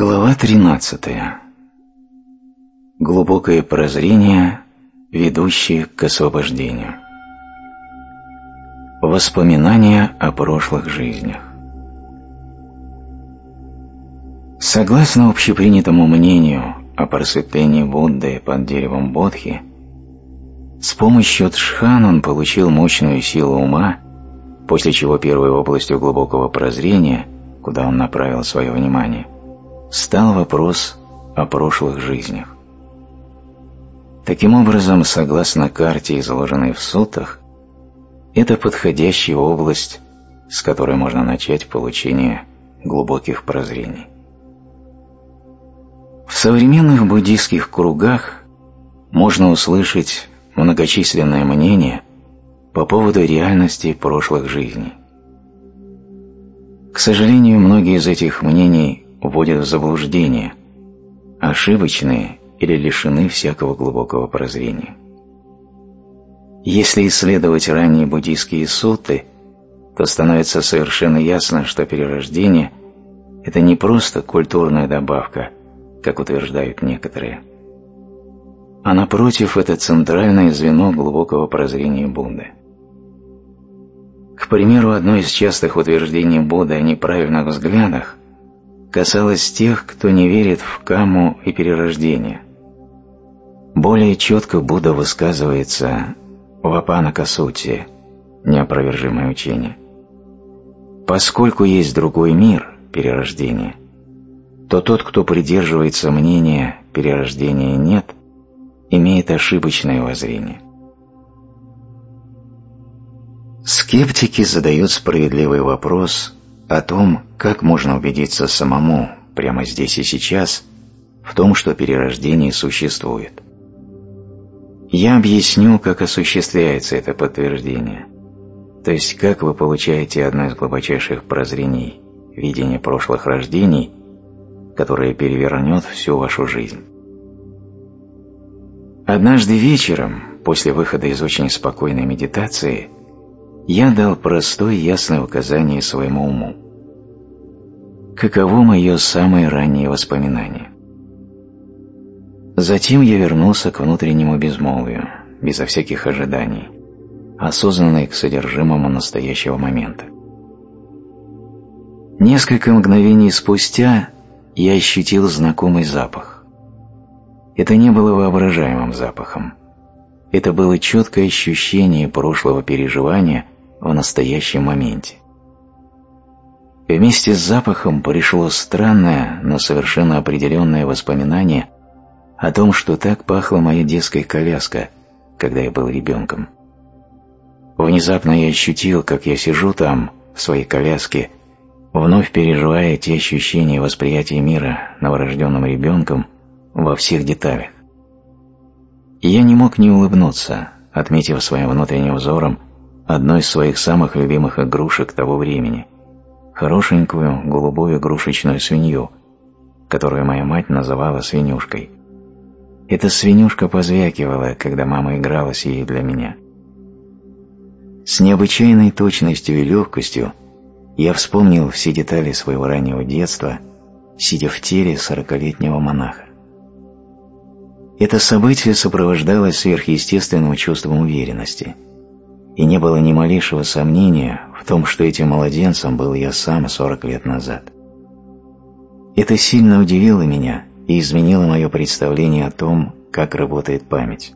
Глава 13. Глубокое прозрение, ведущее к освобождению. Воспоминания о прошлых жизнях. Согласно общепринятому мнению о просветлении Будды под деревом Бодхи, с помощью Тшхан он получил мощную силу ума, после чего первой областью глубокого прозрения, куда он направил свое внимание – стал вопрос о прошлых жизнях. Таким образом, согласно карте, изложенной в сутах, это подходящая область, с которой можно начать получение глубоких прозрений. В современных буддийских кругах можно услышать многочисленные мнения по поводу реальности прошлых жизней. К сожалению, многие из этих мнений вводят в заблуждение, ошибочные или лишены всякого глубокого прозрения. Если исследовать ранние буддийские суты, то становится совершенно ясно, что перерождение – это не просто культурная добавка, как утверждают некоторые, а напротив, это центральное звено глубокого прозрения Будды. К примеру, одно из частых утверждений Будды о неправильных взглядах касалось тех, кто не верит в каму и перерождение. Более четко Будда высказывается в Апанакасути, неопровержимое учение. Поскольку есть другой мир, перерождение, то тот, кто придерживается мнения перерождения нет, имеет ошибочное воззрение. Скептики задают справедливый вопрос о том, как можно убедиться самому, прямо здесь и сейчас, в том, что перерождение существует. Я объясню, как осуществляется это подтверждение, то есть как вы получаете одно из глубочайших прозрений – видение прошлых рождений, которое перевернет всю вашу жизнь. Однажды вечером, после выхода из очень спокойной медитации, я дал простое ясное указание своему уму. Каково мое самое раннее воспоминание? Затем я вернулся к внутреннему безмолвию, безо всяких ожиданий, осознанный к содержимому настоящего момента. Несколько мгновений спустя я ощутил знакомый запах. Это не было воображаемым запахом. Это было четкое ощущение прошлого переживания – в настоящем моменте. Вместе с запахом пришло странное, но совершенно определенное воспоминание о том, что так пахла моя детская коляска, когда я был ребенком. Внезапно я ощутил, как я сижу там, в своей коляске, вновь переживая те ощущения восприятия мира новорожденным ребенком во всех деталях. И я не мог не улыбнуться, отметив своим внутренним взором одной из своих самых любимых игрушек того времени – хорошенькую голубую игрушечную свинью, которую моя мать называла свинюшкой. Эта свинюшка позвякивала, когда мама играла с ей для меня. С необычайной точностью и легкостью я вспомнил все детали своего раннего детства, сидя в теле сорокалетнего монаха. Это событие сопровождалось сверхъестественным чувством уверенности – и не было ни малейшего сомнения в том, что этим младенцем был я сам 40 лет назад. Это сильно удивило меня и изменило мое представление о том, как работает память.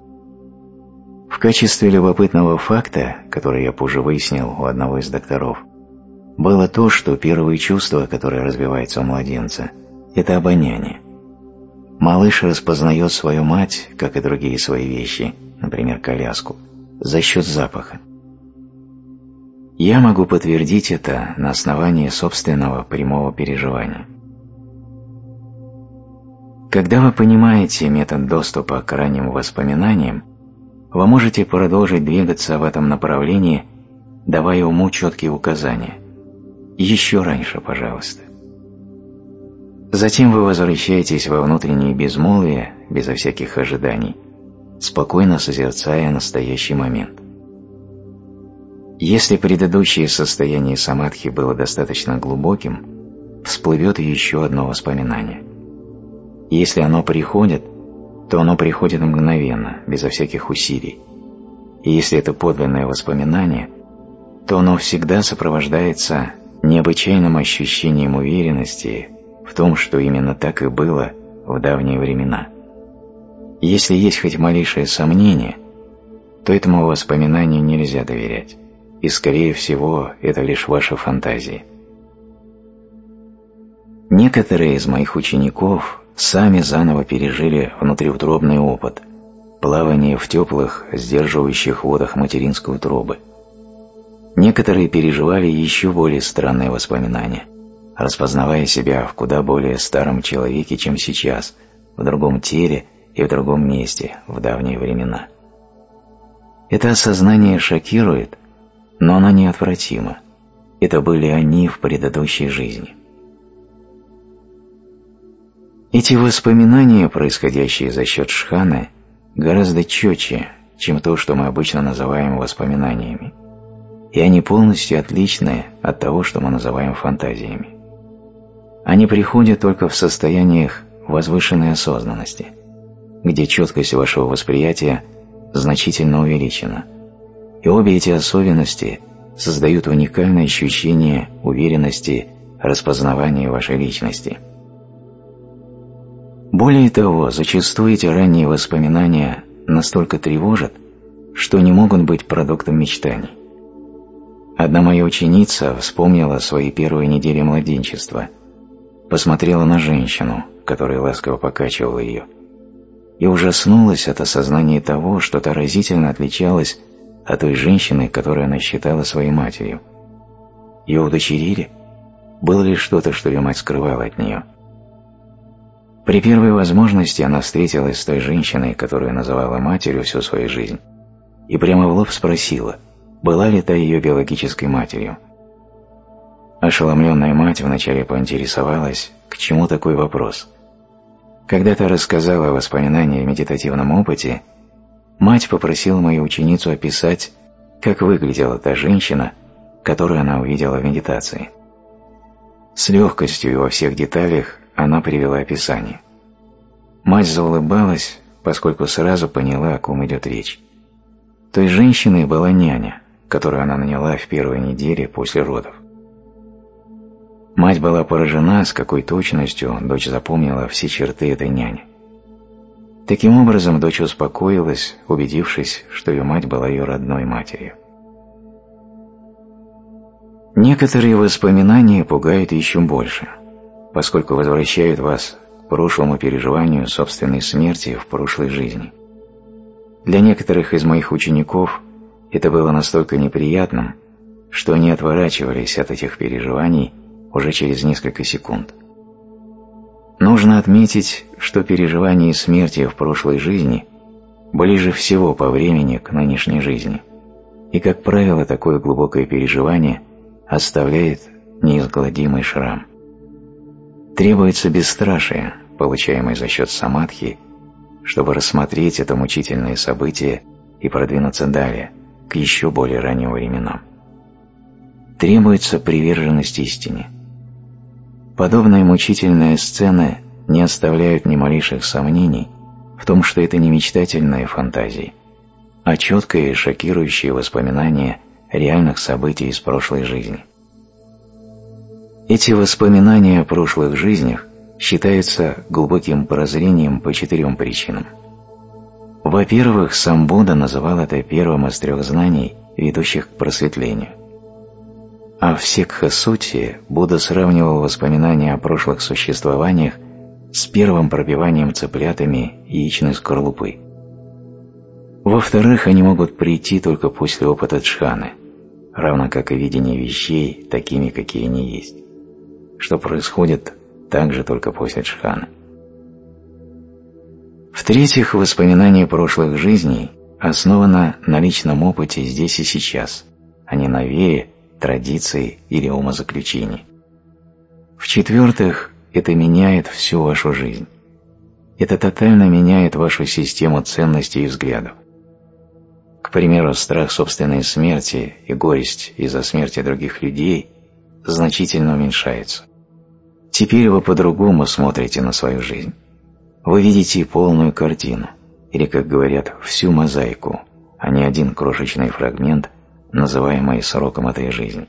В качестве любопытного факта, который я позже выяснил у одного из докторов, было то, что первые чувства, которые развиваются у младенца, это обоняние. Малыш распознает свою мать, как и другие свои вещи, например, коляску, за счет запаха. Я могу подтвердить это на основании собственного прямого переживания. Когда вы понимаете метод доступа к ранним воспоминаниям, вы можете продолжить двигаться в этом направлении, давая уму четкие указания. Еще раньше, пожалуйста. Затем вы возвращаетесь во внутреннее безмолвие, безо всяких ожиданий, спокойно созерцая настоящий момент. Если предыдущее состояние самадхи было достаточно глубоким, всплывет еще одно воспоминание – Если оно приходит, то оно приходит мгновенно, безо всяких усилий. И если это подлинное воспоминание, то оно всегда сопровождается необычайным ощущением уверенности в том, что именно так и было в давние времена. Если есть хоть малейшее сомнение, то этому воспоминанию нельзя доверять, и, скорее всего, это лишь ваша фантазия. Некоторые из моих учеников сами заново пережили внутриутробный опыт – плавание в теплых, сдерживающих водах материнской утробы. Некоторые переживали еще более странные воспоминания, распознавая себя в куда более старом человеке, чем сейчас, в другом теле и в другом месте в давние времена. Это осознание шокирует, но оно неотвратимо. Это были они в предыдущей жизни. Эти воспоминания, происходящие за счет шханы, гораздо четче, чем то, что мы обычно называем воспоминаниями, и они полностью отличны от того, что мы называем фантазиями. Они приходят только в состояниях возвышенной осознанности, где четкость вашего восприятия значительно увеличена, и обе эти особенности создают уникальное ощущение уверенности, распознавания вашей личности – более того, зачастую эти ранние воспоминания настолько тревожат, что не могут быть продуктом мечтаний. Одна моя ученица вспомнила свои первые недели младенчества, посмотрела на женщину, которая ласково покачивала ее, и ужаснулась от осознания того, что та разительно отличалась от той женщины, которую она считала своей матерью. Ее удочерили? Было ли что-то, что ее мать скрывала от нее? При первой возможности она встретилась с той женщиной, которую называла матерью всю свою жизнь, и прямо в лоб спросила, была ли та ее биологической матерью. Ошеломленная мать вначале поинтересовалась, к чему такой вопрос. Когда та рассказала о воспоминании о медитативном опыте, мать попросила мою ученицу описать, как выглядела та женщина, которую она увидела в медитации. С легкостью и во всех деталях она привела описание. Мать заулыбалась, поскольку сразу поняла, о ком идет речь. Той женщиной была няня, которую она наняла в первой неделе после родов. Мать была поражена, с какой точностью дочь запомнила все черты этой няни. Таким образом, дочь успокоилась, убедившись, что ее мать была ее родной матерью. Некоторые воспоминания пугают еще больше – поскольку возвращают вас к прошлому переживанию собственной смерти в прошлой жизни. Для некоторых из моих учеников это было настолько неприятным, что они отворачивались от этих переживаний уже через несколько секунд. Нужно отметить, что переживания смерти в прошлой жизни ближе всего по времени к нынешней жизни, и, как правило, такое глубокое переживание оставляет неизгладимый шрам. Требуется бесстрашие, получаемое за счет самадхи, чтобы рассмотреть это мучительное событие и продвинуться далее, к еще более ранним временам. Требуется приверженность истине. Подобные мучительные сцены не оставляют ни малейших сомнений в том, что это не мечтательные фантазии, а четкое и шокирующее воспоминание реальных событий из прошлой жизни. Эти воспоминания о прошлых жизнях считаются глубоким прозрением по четырем причинам. Во-первых, сам Будда называл это первым из трех знаний, ведущих к просветлению. А в Секха-сути Будда сравнивал воспоминания о прошлых существованиях с первым пробиванием цыплятами яичной скорлупы. Во-вторых, они могут прийти только после опыта джханы, равно как и видение вещей такими, какие они есть что происходит также только после джханы. В-третьих, воспоминание прошлых жизней основано на личном опыте здесь и сейчас, а не на вере, традиции или умозаключении. В-четвертых, это меняет всю вашу жизнь. Это тотально меняет вашу систему ценностей и взглядов. К примеру, страх собственной смерти и горесть из-за смерти других людей значительно уменьшается. Теперь вы по-другому смотрите на свою жизнь. вы видите полную картину, или, как говорят, всю мозаику, а не один крошечный фрагмент, называемый сроком этой жизни.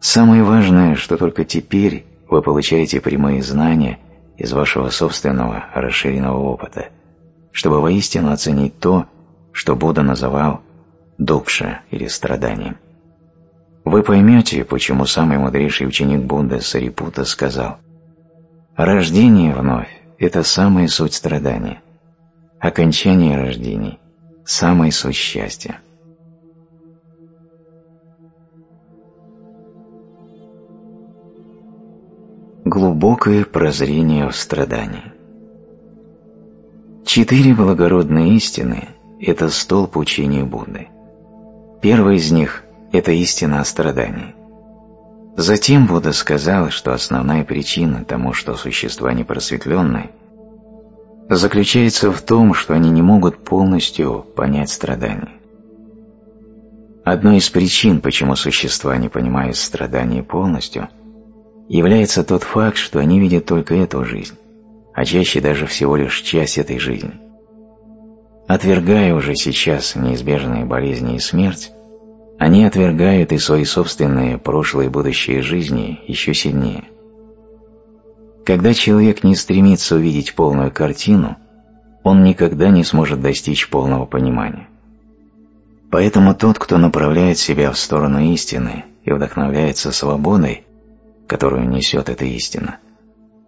Самое важное, что только теперь вы получаете прямые знания из вашего собственного расширенного опыта, чтобы воистину оценить то, что Будда называл дукша или страданием. Вы поймете, почему самый мудрейший ученик Будды Сарипута сказал «Рождение вновь – это самая суть страдания, окончание рождений – самая суть счастья». Глубокое прозрение в страдании Четыре благородные истины – это столб учения Будды. Первая из них – это истина о страдании. Затем Будда сказал, что основная причина тому, что существа непросветленные, заключается в том, что они не могут полностью понять страдания. Одной из причин, почему существа не понимают страдания полностью, является тот факт, что они видят только эту жизнь, а чаще даже всего лишь часть этой жизни. Отвергая уже сейчас неизбежные болезни и смерть, они отвергают и свои собственные прошлые и будущие жизни еще сильнее. Когда человек не стремится увидеть полную картину, он никогда не сможет достичь полного понимания. Поэтому тот, кто направляет себя в сторону истины и вдохновляется свободой, которую несет эта истина,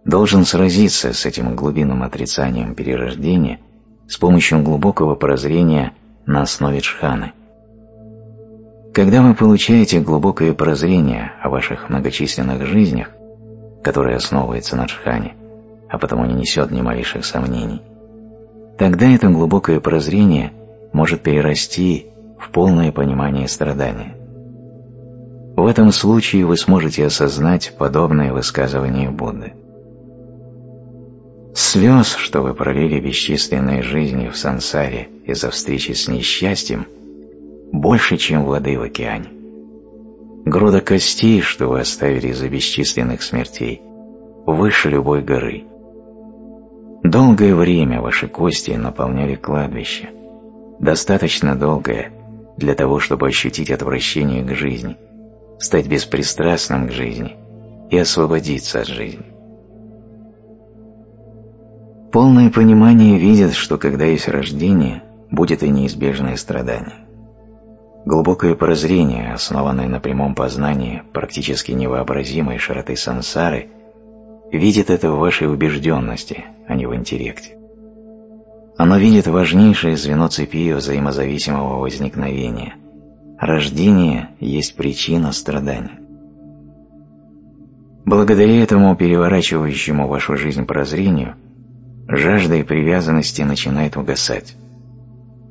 должен сразиться с этим глубинным отрицанием перерождения с помощью глубокого прозрения на основе джханы. Когда вы получаете глубокое прозрение о ваших многочисленных жизнях, которое основывается на джхане, а потому не несет ни малейших сомнений, тогда это глубокое прозрение может перерасти в полное понимание страдания. В этом случае вы сможете осознать подобное высказывание Будды. Слез, что вы пролили бесчисленные жизни в сансаре из-за встречи с несчастьем, больше, чем воды в океане. Груда костей, что вы оставили из-за бесчисленных смертей, выше любой горы. Долгое время ваши кости наполняли кладбище, достаточно долгое для того, чтобы ощутить отвращение к жизни, стать беспристрастным к жизни и освободиться от жизни. Полное понимание видит, что когда есть рождение, будет и неизбежное страдание. Глубокое прозрение, основанное на прямом познании практически невообразимой широты сансары, видит это в вашей убежденности, а не в интеллекте. Оно видит важнейшее звено цепи взаимозависимого возникновения. Рождение есть причина страдания. Благодаря этому переворачивающему вашу жизнь прозрению – жажда и привязанности начинает угасать.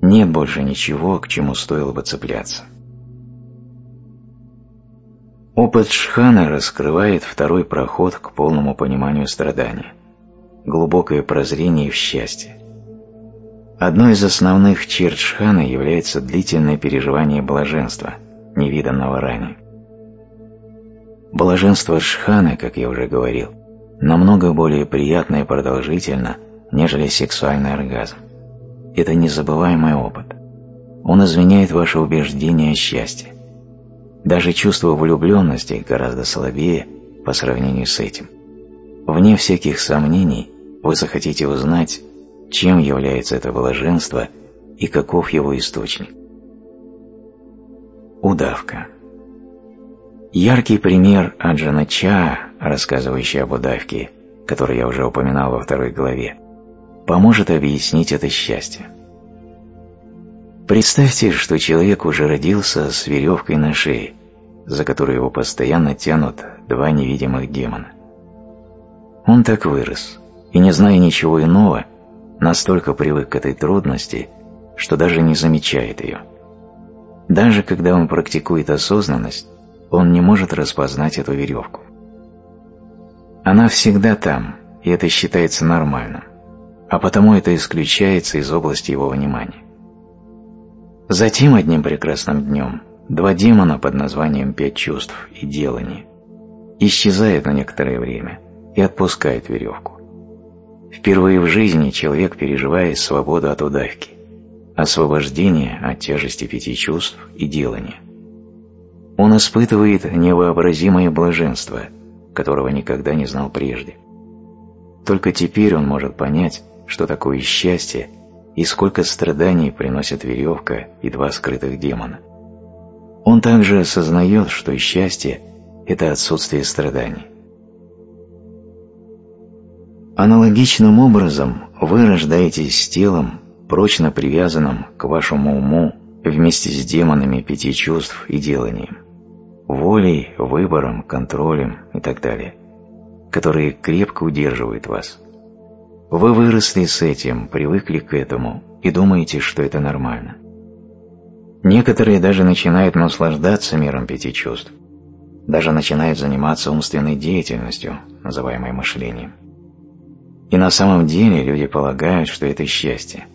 Нет больше ничего, к чему стоило бы цепляться. Опыт Шхана раскрывает второй проход к полному пониманию страдания – глубокое прозрение в счастье. Одной из основных черт Шхана является длительное переживание блаженства, невиданного ранее. Блаженство Шханы, как я уже говорил, намного более приятно и продолжительно – нежели сексуальный оргазм. Это незабываемый опыт. Он изменяет ваше убеждение о счастье. Даже чувство влюбленности гораздо слабее по сравнению с этим. Вне всяких сомнений вы захотите узнать, чем является это блаженство и каков его источник. Удавка. Яркий пример Аджана Ча, рассказывающий об удавке, который я уже упоминал во второй главе, поможет объяснить это счастье. Представьте, что человек уже родился с веревкой на шее, за которую его постоянно тянут два невидимых демона. Он так вырос, и не зная ничего иного, настолько привык к этой трудности, что даже не замечает ее. Даже когда он практикует осознанность, он не может распознать эту веревку. Она всегда там, и это считается нормальным а потому это исключается из области его внимания. Затем одним прекрасным днем два демона под названием «Пять чувств» и «Делание» исчезают на некоторое время и отпускают веревку. Впервые в жизни человек переживает свободу от удавки, освобождение от тяжести пяти чувств и делания. Он испытывает невообразимое блаженство, которого никогда не знал прежде. Только теперь он может понять, что такое счастье и сколько страданий приносит веревка и два скрытых демона. Он также осознает, что счастье – это отсутствие страданий. Аналогичным образом вы рождаетесь с телом, прочно привязанным к вашему уму вместе с демонами пяти чувств и деланием, волей, выбором, контролем и так далее, которые крепко удерживают вас. Вы выросли с этим, привыкли к этому и думаете, что это нормально. Некоторые даже начинают наслаждаться миром пяти чувств, даже начинают заниматься умственной деятельностью, называемой мышлением. И на самом деле люди полагают, что это счастье.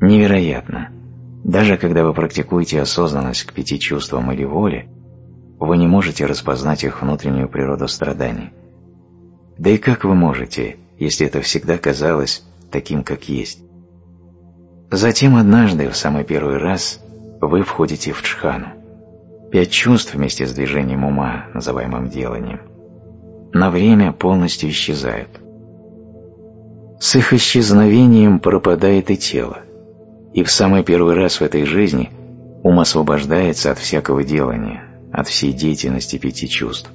Невероятно. Даже когда вы практикуете осознанность к пяти чувствам или воле, вы не можете распознать их внутреннюю природу страданий. Да и как вы можете, если это всегда казалось таким, как есть? Затем однажды, в самый первый раз, вы входите в чхану. Пять чувств вместе с движением ума, называемым деланием, на время полностью исчезают. С их исчезновением пропадает и тело, и в самый первый раз в этой жизни ум освобождается от всякого делания, от всей деятельности пяти чувств,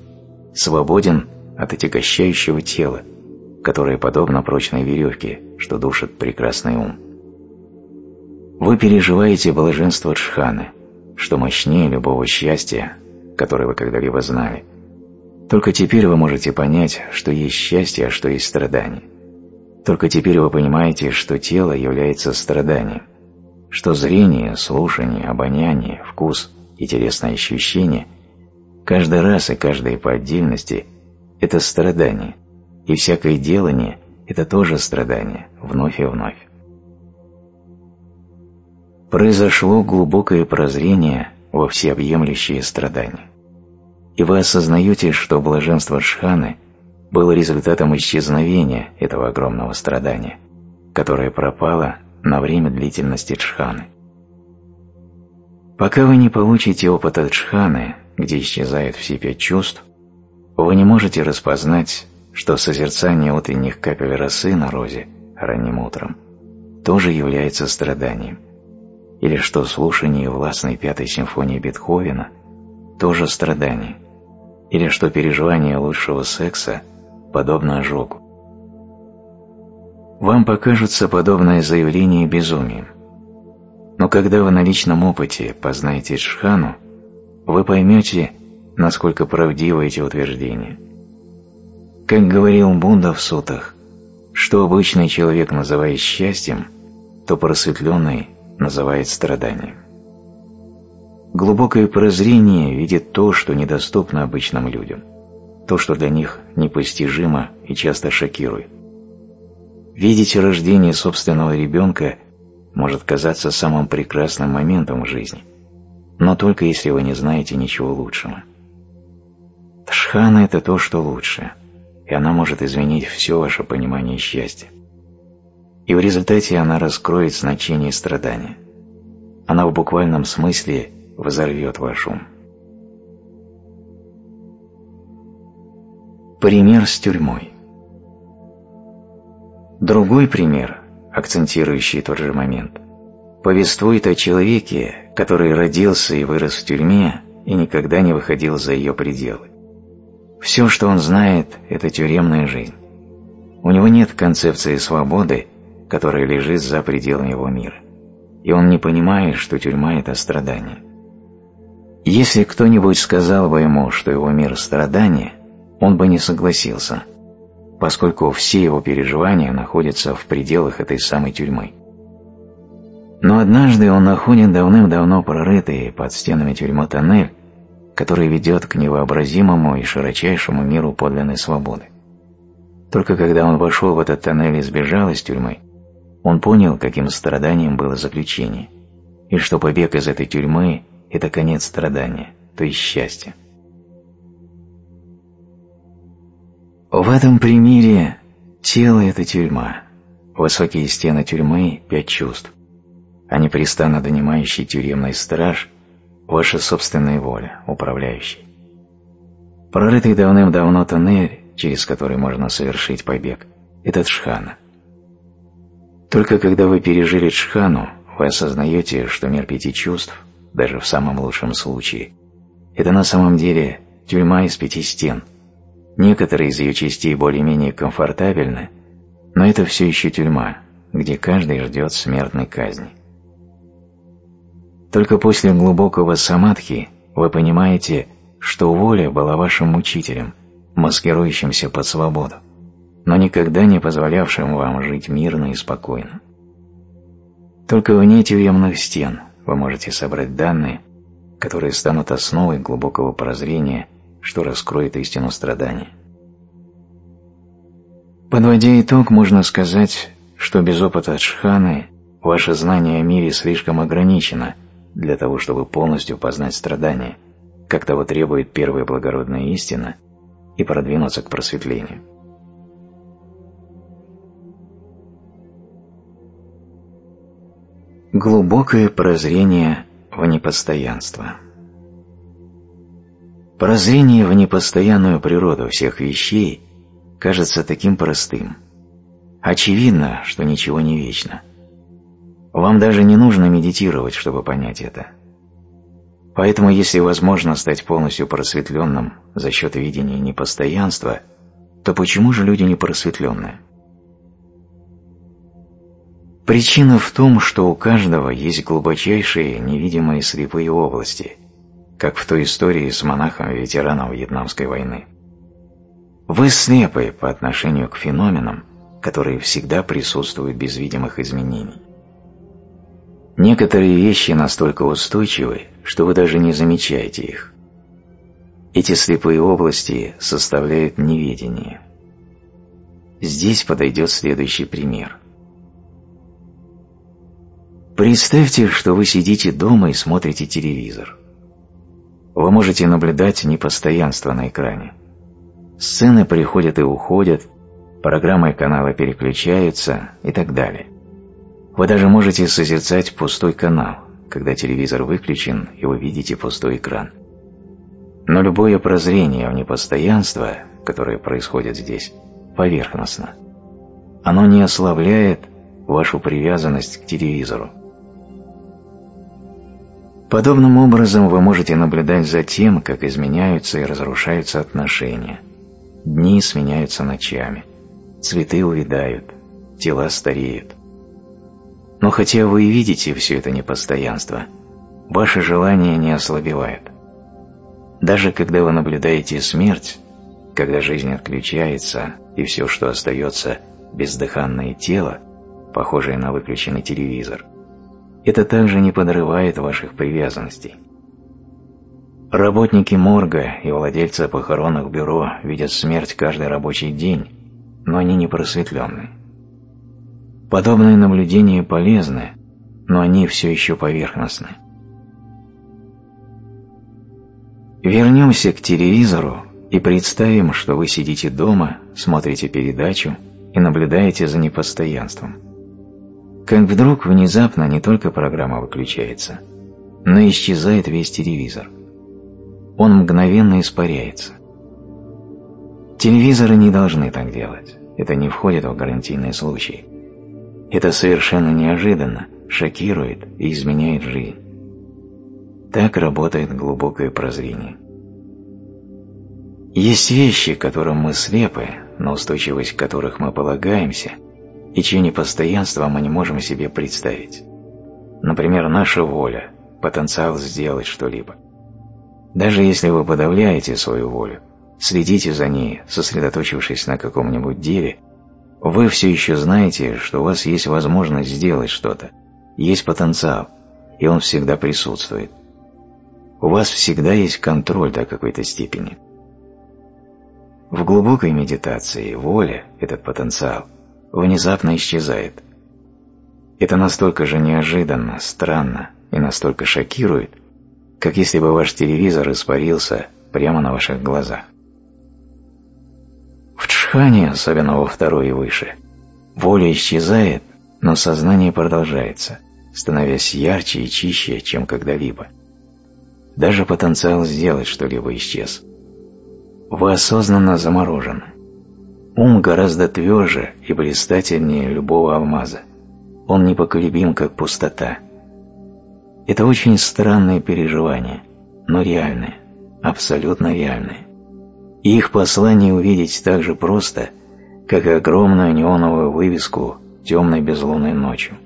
свободен от отягощающего тела, которое подобно прочной веревке, что душит прекрасный ум. Вы переживаете блаженство Джханы, что мощнее любого счастья, которое вы когда-либо знали. Только теперь вы можете понять, что есть счастье, а что есть страдание. Только теперь вы понимаете, что тело является страданием, что зрение, слушание, обоняние, вкус и телесное ощущение каждый раз и каждое по отдельности – это страдание, и всякое делание – это тоже страдание, вновь и вновь произошло глубокое прозрение во всеобъемлющие страдания. И вы осознаете, что блаженство Шханы было результатом исчезновения этого огромного страдания, которое пропало на время длительности Джханы. Пока вы не получите опыта Джханы, где исчезают все пять чувств, вы не можете распознать, что созерцание утренних капель росы на розе ранним утром тоже является страданием или что слушание властной пятой симфонии Бетховена тоже страдание, или что переживание лучшего секса подобно ожогу. Вам покажется подобное заявление безумием, но когда вы на личном опыте познаете Джхану, вы поймете, насколько правдивы эти утверждения. Как говорил Бунда в сутах, что обычный человек называет счастьем, то просветленный называет страданием. Глубокое прозрение видит то, что недоступно обычным людям, то, что для них непостижимо и часто шокирует. Видеть рождение собственного ребенка может казаться самым прекрасным моментом в жизни, но только если вы не знаете ничего лучшего. Тшхана – это то, что лучше, и она может изменить все ваше понимание счастья и в результате она раскроет значение страдания. Она в буквальном смысле взорвет ваш ум. Пример с тюрьмой. Другой пример, акцентирующий тот же момент, повествует о человеке, который родился и вырос в тюрьме и никогда не выходил за ее пределы. Все, что он знает, это тюремная жизнь. У него нет концепции свободы которая лежит за пределами его мира, и он не понимает, что тюрьма – это страдание. Если кто-нибудь сказал бы ему, что его мир – страдание, он бы не согласился, поскольку все его переживания находятся в пределах этой самой тюрьмы. Но однажды он находит давным-давно прорытый под стенами тюрьмы тоннель, который ведет к невообразимому и широчайшему миру подлинной свободы. Только когда он вошел в этот тоннель и сбежал из тюрьмы, он понял, каким страданием было заключение, и что побег из этой тюрьмы – это конец страдания, то есть счастья. В этом примере Тело – это тюрьма. Высокие стены тюрьмы – пять чувств. А непрестанно донимающий тюремный страж – ваша собственная воля, управляющий. Прорытый давным-давно тоннель, через который можно совершить побег – это джхана. Только когда вы пережили джхану, вы осознаете, что мир пяти чувств, даже в самом лучшем случае, это на самом деле тюрьма из пяти стен. Некоторые из ее частей более-менее комфортабельны, но это все еще тюрьма, где каждый ждет смертной казни. Только после глубокого самадхи вы понимаете, что воля была вашим мучителем, маскирующимся под свободу, но никогда не позволявшим вам жить мирно и спокойно. Только вне тюремных стен вы можете собрать данные, которые станут основой глубокого прозрения, что раскроет истину страдания. Подводя итог, можно сказать, что без опыта джханы ваше знание о мире слишком ограничено для того, чтобы полностью познать страдания, как того требует первая благородная истина, и продвинуться к просветлению. Глубокое прозрение в непостоянство. Прозрение в непостоянную природу всех вещей кажется таким простым. Очевидно, что ничего не вечно. Вам даже не нужно медитировать, чтобы понять это. Поэтому, если возможно стать полностью просветленным за счет видения непостоянства, то почему же люди не просветленные? Причина в том, что у каждого есть глубочайшие невидимые слепые области, как в той истории с монахом-ветераном Вьетнамской войны. Вы слепы по отношению к феноменам, которые всегда присутствуют без видимых изменений. Некоторые вещи настолько устойчивы, что вы даже не замечаете их. Эти слепые области составляют неведение. Здесь подойдет следующий пример – Представьте, что вы сидите дома и смотрите телевизор. Вы можете наблюдать непостоянство на экране. Сцены приходят и уходят, программы и каналы переключаются и так далее. Вы даже можете созерцать пустой канал, когда телевизор выключен и вы видите пустой экран. Но любое прозрение в непостоянство, которое происходит здесь, поверхностно. Оно не ослабляет вашу привязанность к телевизору. Подобным образом вы можете наблюдать за тем, как изменяются и разрушаются отношения. Дни сменяются ночами, цветы увядают, тела стареют. Но хотя вы и видите все это непостоянство, ваше желание не ослабевает. Даже когда вы наблюдаете смерть, когда жизнь отключается и все, что остается, бездыханное тело, похожее на выключенный телевизор – это также не подрывает ваших привязанностей. Работники морга и владельцы похоронных бюро видят смерть каждый рабочий день, но они не просветленны. Подобные наблюдения полезны, но они все еще поверхностны. Вернемся к телевизору и представим, что вы сидите дома, смотрите передачу и наблюдаете за непостоянством – как вдруг внезапно не только программа выключается, но исчезает весь телевизор. Он мгновенно испаряется. Телевизоры не должны так делать. Это не входит в гарантийные случаи. Это совершенно неожиданно, шокирует и изменяет жизнь. Так работает глубокое прозрение. Есть вещи, которым мы слепы, на устойчивость которых мы полагаемся – и чье непостоянство мы не можем себе представить. Например, наша воля, потенциал сделать что-либо. Даже если вы подавляете свою волю, следите за ней, сосредоточившись на каком-нибудь деле, вы все еще знаете, что у вас есть возможность сделать что-то, есть потенциал, и он всегда присутствует. У вас всегда есть контроль до какой-то степени. В глубокой медитации воля, этот потенциал – внезапно исчезает. Это настолько же неожиданно, странно и настолько шокирует, как если бы ваш телевизор испарился прямо на ваших глазах. В джхане, особенно во второй и выше, воля исчезает, но сознание продолжается, становясь ярче и чище, чем когда-либо. Даже потенциал сделать что-либо исчез. Вы осознанно заморожены. Ум гораздо тверже и блистательнее любого алмаза. Он непоколебим, как пустота. Это очень странное переживание, но реальное, абсолютно реальное. И их послание увидеть так же просто, как и огромную неоновую вывеску темной безлунной ночью.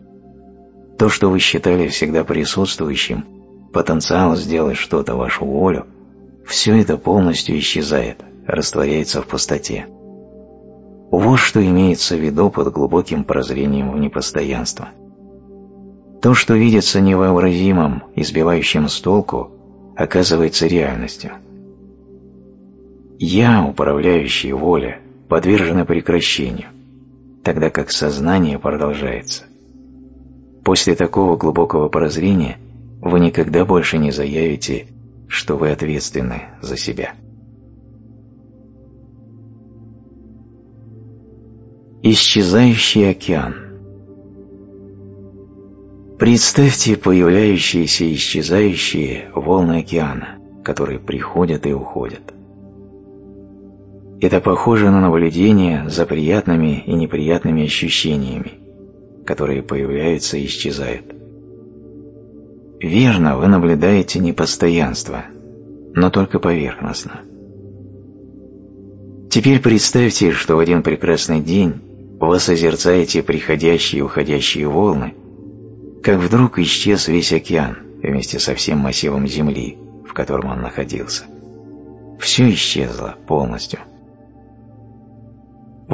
То, что вы считали всегда присутствующим, потенциал сделать что-то вашу волю, все это полностью исчезает, растворяется в пустоте. Вот что имеется в виду под глубоким прозрением в непостоянство. То, что видится невообразимым, избивающим с толку, оказывается реальностью. «Я», управляющий воля, подвержена прекращению, тогда как сознание продолжается. После такого глубокого прозрения вы никогда больше не заявите, что вы ответственны за себя. Исчезающий океан Представьте появляющиеся и исчезающие волны океана, которые приходят и уходят. Это похоже на наблюдение за приятными и неприятными ощущениями, которые появляются и исчезают. Верно, вы наблюдаете непостоянство, но только поверхностно. Теперь представьте, что в один прекрасный день вы созерцаете приходящие и уходящие волны, как вдруг исчез весь океан вместе со всем массивом Земли, в котором он находился. Все исчезло полностью –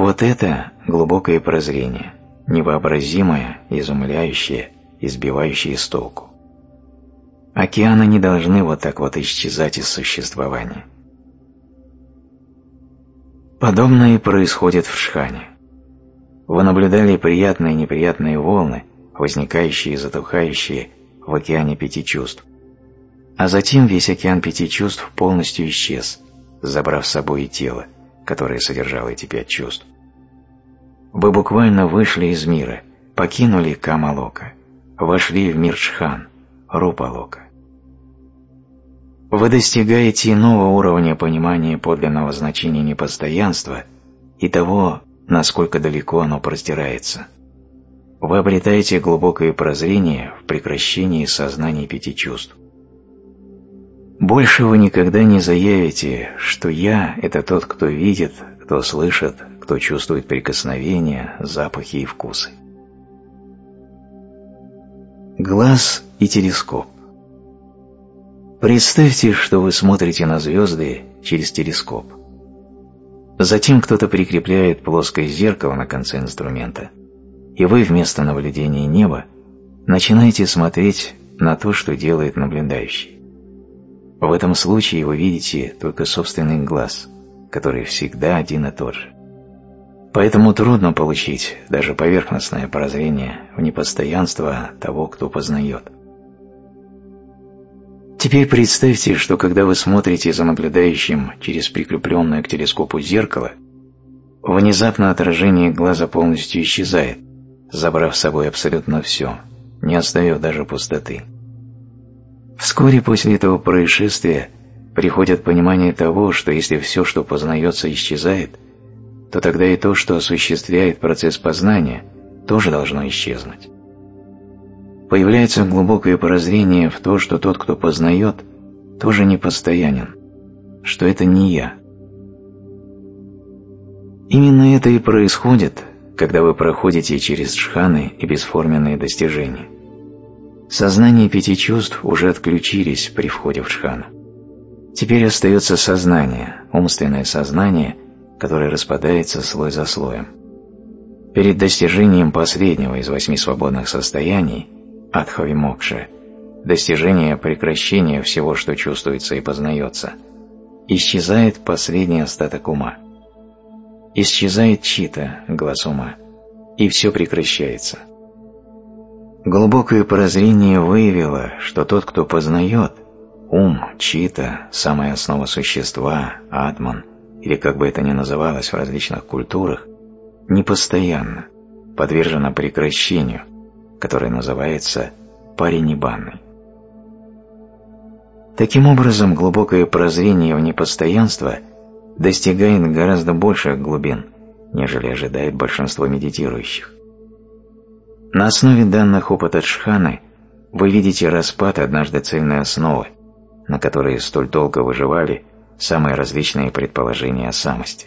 вот это глубокое прозрение, невообразимое, изумляющее, избивающее с толку. Океаны не должны вот так вот исчезать из существования. Подобное происходит в Шхане. Вы наблюдали приятные и неприятные волны, возникающие и затухающие в океане пяти чувств. А затем весь океан пяти чувств полностью исчез, забрав с собой и тело, которое содержало эти пять чувств. Вы буквально вышли из мира, покинули Камалока, вошли в мир Чхан, Рупалока. Вы достигаете иного уровня понимания подлинного значения непостоянства и того, насколько далеко оно простирается. Вы обретаете глубокое прозрение в прекращении сознания пяти чувств. Больше вы никогда не заявите, что «я» – это тот, кто видит, кто слышит, кто чувствует прикосновения, запахи и вкусы. Глаз и телескоп. Представьте, что вы смотрите на звезды через телескоп. Затем кто-то прикрепляет плоское зеркало на конце инструмента, и вы вместо наблюдения неба начинаете смотреть на то, что делает наблюдающий. В этом случае вы видите только собственный глаз, который всегда один и тот же. Поэтому трудно получить даже поверхностное прозрение в непостоянство того, кто познает. Теперь представьте, что когда вы смотрите за наблюдающим через прикрепленное к телескопу зеркало, внезапно отражение глаза полностью исчезает, забрав с собой абсолютно все, не оставив даже пустоты. Вскоре после этого происшествия приходит понимание того, что если все, что познается, исчезает, то тогда и то, что осуществляет процесс познания, тоже должно исчезнуть. Появляется глубокое прозрение в то, что тот, кто познает, тоже не постоянен, что это не я. Именно это и происходит, когда вы проходите через шханы и бесформенные достижения – Сознание пяти чувств уже отключились при входе в шхану. Теперь остается сознание, умственное сознание, которое распадается слой за слоем. Перед достижением последнего из восьми свободных состояний, адхавимокша, достижение прекращения всего, что чувствуется и познается, исчезает последний остаток ума. Исчезает чита, глаз ума, и все прекращается – Глубокое прозрение выявило, что тот, кто познает, ум, чита, самая основа существа, атман, или как бы это ни называлось в различных культурах, непостоянно, подвержено прекращению, которое называется паринибанной. Таким образом, глубокое прозрение в непостоянство достигает гораздо больших глубин, нежели ожидает большинство медитирующих. На основе данных опыта Джханы вы видите распад однажды цельной основы, на которой столь долго выживали самые различные предположения о самости.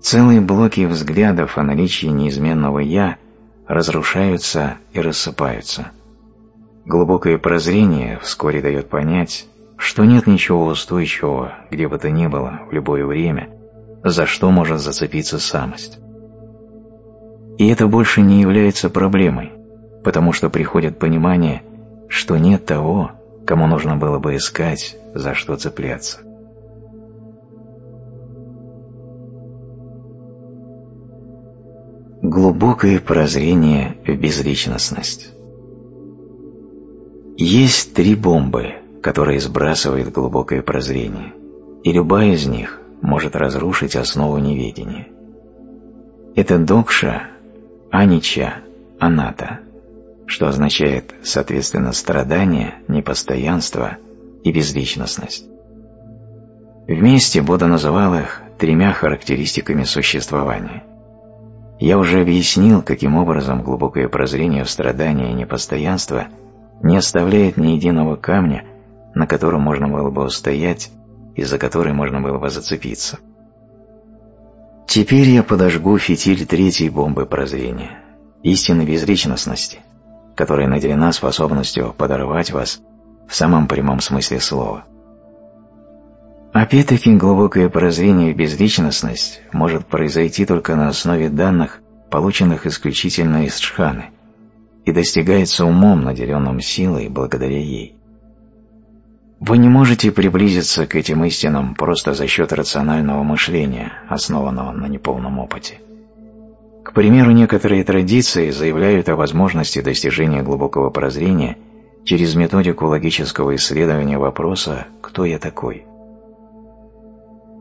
Целые блоки взглядов о наличии неизменного «я» разрушаются и рассыпаются. Глубокое прозрение вскоре дает понять, что нет ничего устойчивого, где бы то ни было, в любое время, за что может зацепиться самость. И это больше не является проблемой, потому что приходит понимание, что нет того, кому нужно было бы искать, за что цепляться. Глубокое прозрение в безличностность. Есть три бомбы, которые сбрасывает глубокое прозрение, и любая из них может разрушить основу неведения. Это докша, анича, аната – что означает, соответственно, страдание, непостоянство и безличностность. Вместе Будда называл их тремя характеристиками существования. Я уже объяснил, каким образом глубокое прозрение в страдании и непостоянство не оставляет ни единого камня, на котором можно было бы устоять и за который можно было бы зацепиться. Теперь я подожгу фитиль третьей бомбы прозрения – истины безличностности – которая наделена способностью подорвать вас в самом прямом смысле слова. Опять-таки глубокое прозрение в безличностность может произойти только на основе данных, полученных исключительно из Джханы, и достигается умом, наделенным силой благодаря ей. Вы не можете приблизиться к этим истинам просто за счет рационального мышления, основанного на неполном опыте. К примеру, некоторые традиции заявляют о возможности достижения глубокого прозрения через методику логического исследования вопроса «Кто я такой?».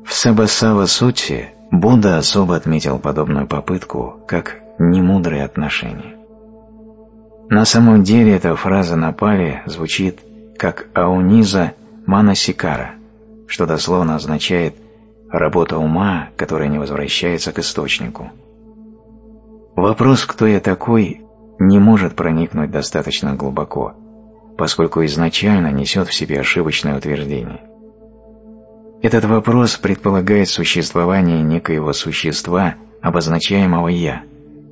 В Сабасава Сутти Будда особо отметил подобную попытку как «немудрые отношения». На самом деле эта фраза на пале звучит как «ауниза манасикара», что дословно означает «работа ума, которая не возвращается к источнику». Вопрос «кто я такой?» не может проникнуть достаточно глубоко, поскольку изначально несет в себе ошибочное утверждение. Этот вопрос предполагает существование некоего существа, обозначаемого «я»,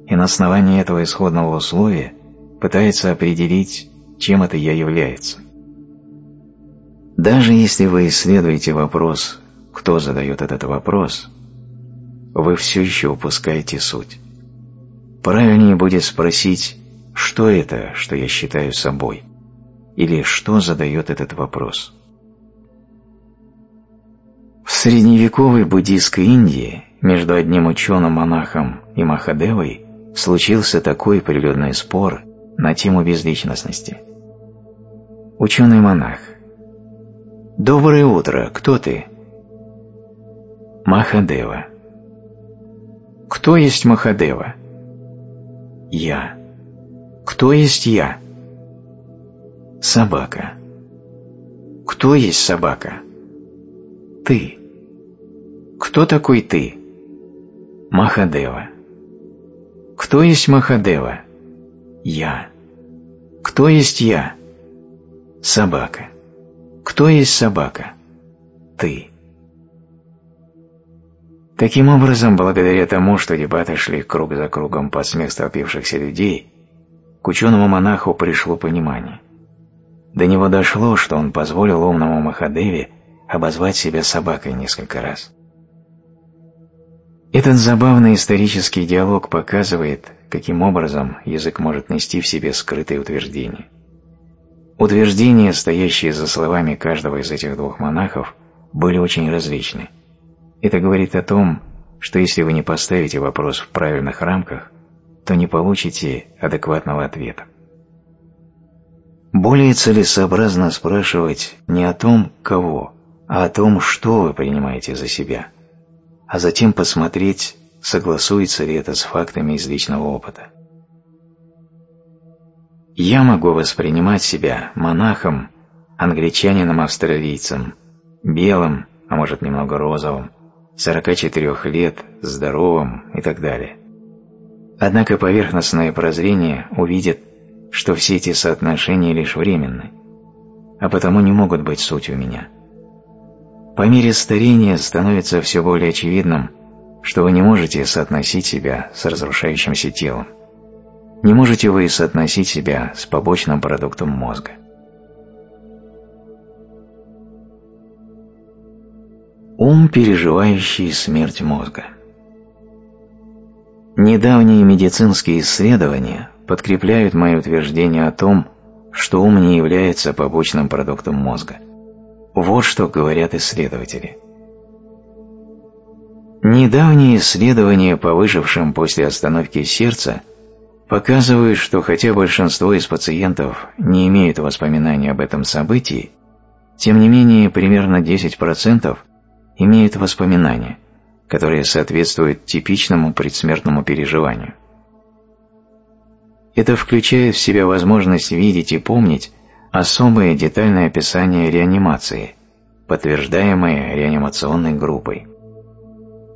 и на основании этого исходного условия пытается определить, чем это «я» является. Даже если вы исследуете вопрос «кто задает этот вопрос», вы все еще упускаете суть. Правильнее будет спросить, что это, что я считаю собой, или что задает этот вопрос. В средневековой буддийской Индии между одним ученым-монахом и Махадевой случился такой прилюдный спор на тему безличностности. Ученый-монах. «Доброе утро, кто ты?» Махадева. «Кто есть Махадева?» Я. Кто есть я? Собака. Кто есть собака? Ты. Кто такой ты? Махадева. Кто есть Махадева? Я. Кто есть я? Собака. Кто есть собака? Ты. Таким образом, благодаря тому, что дебаты шли круг за кругом под смех столпившихся людей, к ученому монаху пришло понимание. До него дошло, что он позволил умному Махадеве обозвать себя собакой несколько раз. Этот забавный исторический диалог показывает, каким образом язык может нести в себе скрытые утверждения. Утверждения, стоящие за словами каждого из этих двух монахов, были очень различны – это говорит о том, что если вы не поставите вопрос в правильных рамках, то не получите адекватного ответа. Более целесообразно спрашивать не о том, кого, а о том, что вы принимаете за себя, а затем посмотреть, согласуется ли это с фактами из личного опыта. Я могу воспринимать себя монахом, англичанином-австралийцем, белым, а может немного розовым, 44 лет, здоровым и так далее. Однако поверхностное прозрение увидит, что все эти соотношения лишь временны, а потому не могут быть сутью меня. По мере старения становится все более очевидным, что вы не можете соотносить себя с разрушающимся телом. Не можете вы соотносить себя с побочным продуктом мозга. Ум, переживающий смерть мозга. Недавние медицинские исследования подкрепляют мое утверждение о том, что ум не является побочным продуктом мозга. Вот что говорят исследователи. Недавние исследования по выжившим после остановки сердца показывают, что хотя большинство из пациентов не имеют воспоминаний об этом событии, тем не менее примерно 10% имеют воспоминания, которые соответствуют типичному предсмертному переживанию. Это включает в себя возможность видеть и помнить особое детальное описание реанимации, подтверждаемое реанимационной группой.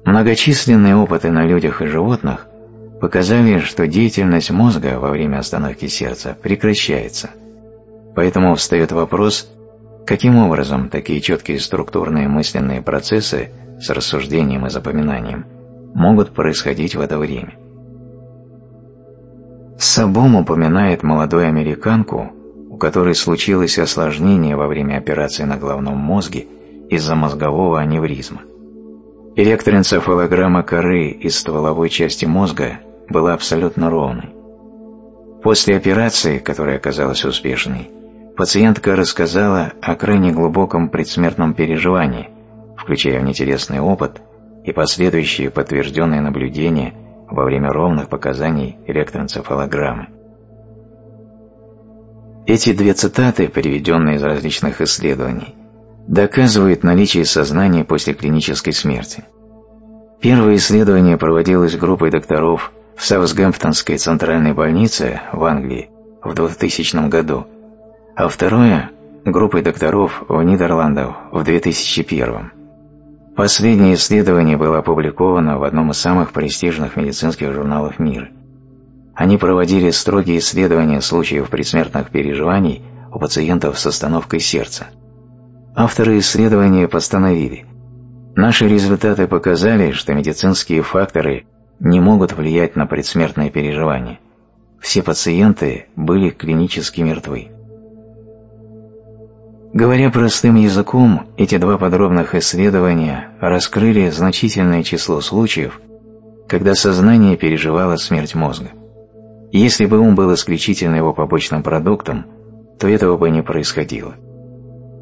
Многочисленные опыты на людях и животных показали, что деятельность мозга во время остановки сердца прекращается. Поэтому встает вопрос, каким образом такие четкие структурные мысленные процессы с рассуждением и запоминанием могут происходить в это время. Сабом упоминает молодую американку, у которой случилось осложнение во время операции на головном мозге из-за мозгового аневризма. Электроэнцефалограмма коры из стволовой части мозга была абсолютно ровной. После операции, которая оказалась успешной, пациентка рассказала о крайне глубоком предсмертном переживании, включая внетересный опыт и последующие подтвержденные наблюдения во время ровных показаний электроэнцефалограммы. Эти две цитаты, приведенные из различных исследований, доказывает наличие сознания после клинической смерти. Первое исследование проводилось группой докторов в Саутгемптонской центральной больнице в Англии в 2000 году, а второе – группой докторов в Нидерландах в 2001. Последнее исследование было опубликовано в одном из самых престижных медицинских журналов мира. Они проводили строгие исследования случаев предсмертных переживаний у пациентов с остановкой сердца – Авторы исследования постановили, наши результаты показали, что медицинские факторы не могут влиять на предсмертные переживания. Все пациенты были клинически мертвы. Говоря простым языком, эти два подробных исследования раскрыли значительное число случаев, когда сознание переживало смерть мозга. Если бы ум был исключительно его побочным продуктом, то этого бы не происходило.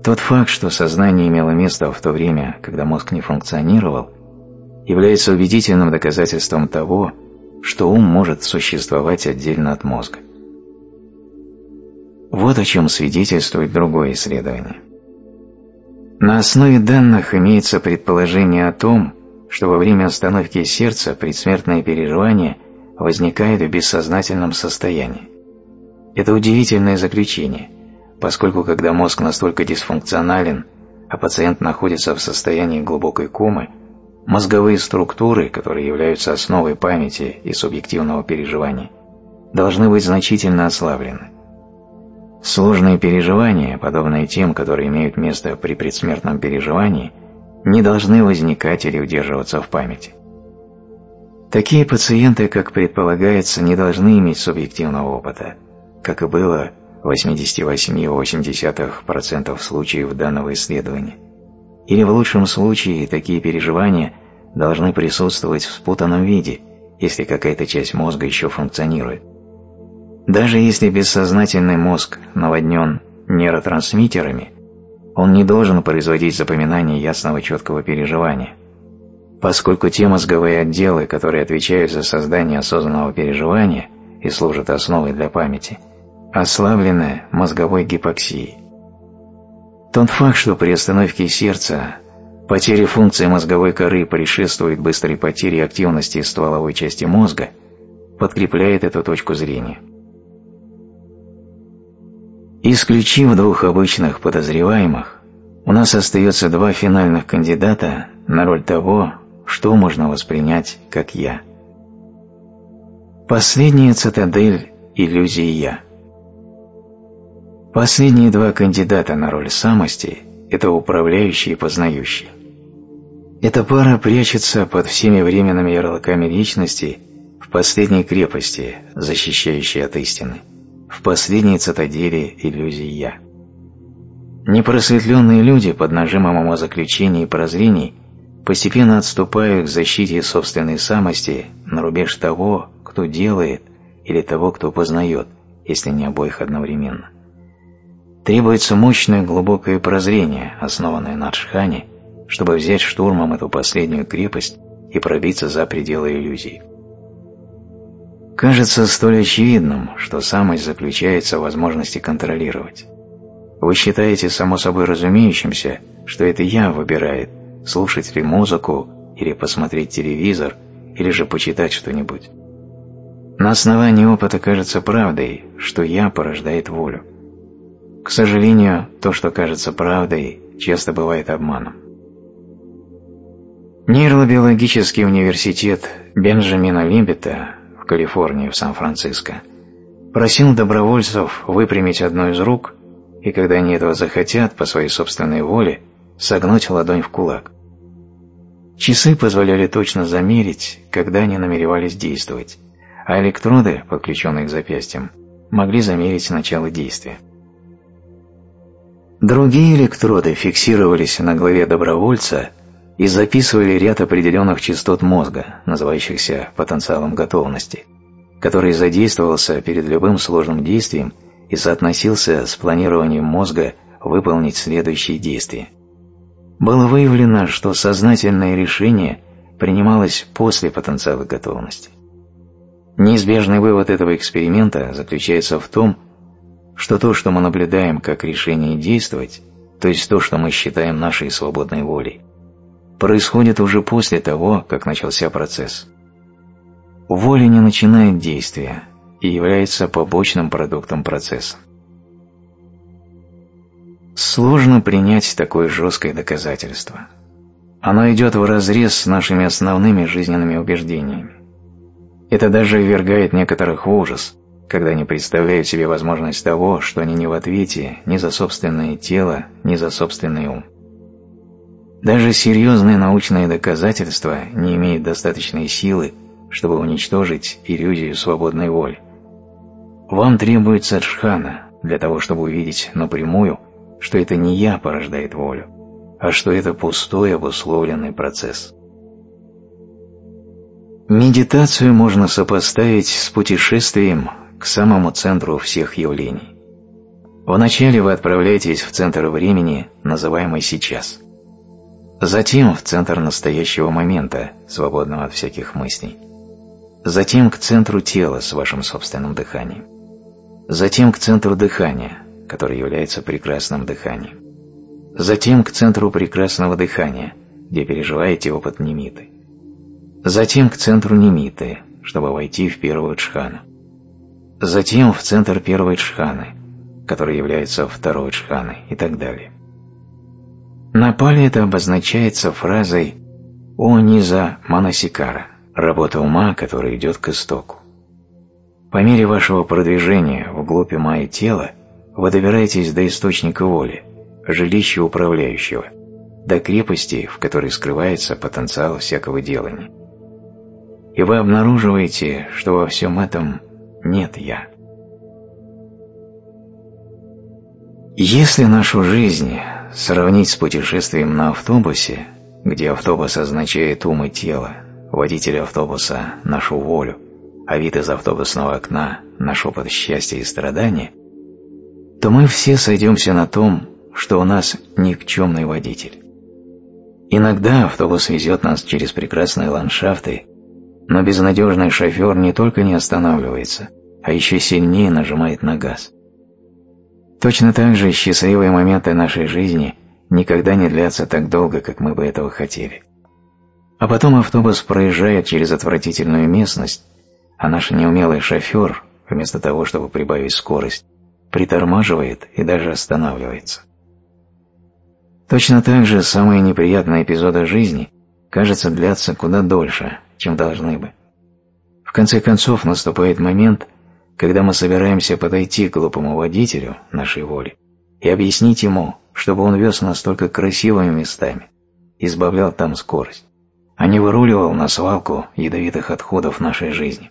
Тот факт, что сознание имело место в то время, когда мозг не функционировал, является убедительным доказательством того, что ум может существовать отдельно от мозга. Вот о чем свидетельствует другое исследование. На основе данных имеется предположение о том, что во время остановки сердца предсмертное переживание возникает в бессознательном состоянии. Это удивительное заключение – поскольку когда мозг настолько дисфункционален, а пациент находится в состоянии глубокой комы, мозговые структуры, которые являются основой памяти и субъективного переживания, должны быть значительно ослаблены. Сложные переживания, подобные тем, которые имеют место при предсмертном переживании, не должны возникать или удерживаться в памяти. Такие пациенты, как предполагается, не должны иметь субъективного опыта, как и было 88,8% случаев данного исследования. Или в лучшем случае такие переживания должны присутствовать в спутанном виде, если какая-то часть мозга еще функционирует. Даже если бессознательный мозг наводнен нейротрансмиттерами, он не должен производить запоминание ясного четкого переживания, поскольку те мозговые отделы, которые отвечают за создание осознанного переживания и служат основой для памяти – ослабленная мозговой гипоксией. Тот факт, что при остановке сердца потеря функции мозговой коры предшествует быстрой потере активности стволовой части мозга, подкрепляет эту точку зрения. Исключив двух обычных подозреваемых, у нас остается два финальных кандидата на роль того, что можно воспринять как «я». Последняя цитадель иллюзии «я». Последние два кандидата на роль самости – это управляющий и познающий. Эта пара прячется под всеми временными ярлыками личности в последней крепости, защищающей от истины, в последней цитадели иллюзии «я». Непросветленные люди под нажимом умозаключений и прозрений постепенно отступают к защите собственной самости на рубеж того, кто делает, или того, кто познает, если не обоих одновременно. Требуется мощное глубокое прозрение, основанное на Джхане, чтобы взять штурмом эту последнюю крепость и пробиться за пределы иллюзий. Кажется столь очевидным, что самость заключается в возможности контролировать. Вы считаете само собой разумеющимся, что это я выбирает, слушать ли музыку, или посмотреть телевизор, или же почитать что-нибудь. На основании опыта кажется правдой, что «я» порождает волю. К сожалению, то, что кажется правдой, часто бывает обманом. Нейробиологический университет Бенджамина Лимбета в Калифорнии, в Сан-Франциско, просил добровольцев выпрямить одну из рук и, когда они этого захотят, по своей собственной воле, согнуть ладонь в кулак. Часы позволяли точно замерить, когда они намеревались действовать, а электроды, подключенные к запястьям, могли замерить начало действия. Другие электроды фиксировались на голове добровольца и записывали ряд определенных частот мозга, называющихся потенциалом готовности, который задействовался перед любым сложным действием и соотносился с планированием мозга выполнить следующие действия. Было выявлено, что сознательное решение принималось после потенциала готовности. Неизбежный вывод этого эксперимента заключается в том, что то, что мы наблюдаем как решение действовать, то есть то, что мы считаем нашей свободной волей, происходит уже после того, как начался процесс. Воля не начинает действия, и является побочным продуктом процесса. Сложно принять такое жесткое доказательство. Оно идет вразрез с нашими основными жизненными убеждениями. Это даже ввергает некоторых в ужас, когда они представляют себе возможность того, что они не в ответе ни за собственное тело, ни за собственный ум. Даже серьезные научные доказательства не имеют достаточной силы, чтобы уничтожить иллюзию свободной воли. Вам требуется джхана для того, чтобы увидеть напрямую, что это не я порождает волю, а что это пустой обусловленный процесс. Медитацию можно сопоставить с путешествием к самому центру всех явлений. Вначале вы отправляетесь в центр времени, называемый «сейчас». Затем в центр настоящего момента, свободного от всяких мыслей. Затем к центру тела с вашим собственным дыханием затем к центру дыхания, который является прекрасным дыханием, затем к центру прекрасного дыхания, где переживаете опыт немиты, затем к центру немиты, чтобы войти в первую джхану, затем в центр первой джханы, который является второй джханой и так далее. На пале это обозначается фразой «О низа манасикара» – работа ума, которая идет к истоку. По мере вашего продвижения вглубь ума и тела вы добираетесь до источника воли, жилища управляющего, до крепости, в которой скрывается потенциал всякого делания. И вы обнаруживаете, что во всем этом нет «я». Если нашу жизнь сравнить с путешествием на автобусе, где автобус означает ум и тело, водитель автобуса – нашу волю, а вид из автобусного окна – наш опыт счастья и страдания, то мы все сойдемся на том, что у нас никчемный водитель. Иногда автобус везет нас через прекрасные ландшафты, но безнадежный шофер не только не останавливается, а еще сильнее нажимает на газ. Точно так же счастливые моменты нашей жизни никогда не длятся так долго, как мы бы этого хотели. А потом автобус проезжает через отвратительную местность, а наш неумелый шофер, вместо того, чтобы прибавить скорость, притормаживает и даже останавливается. Точно так же самые неприятные эпизоды жизни, кажется, длятся куда дольше, чем должны бы. В конце концов наступает момент, когда мы собираемся подойти к глупому водителю нашей воли и объяснить ему, чтобы он вез нас только красивыми местами, избавлял там скорость, а не выруливал на свалку ядовитых отходов нашей жизни.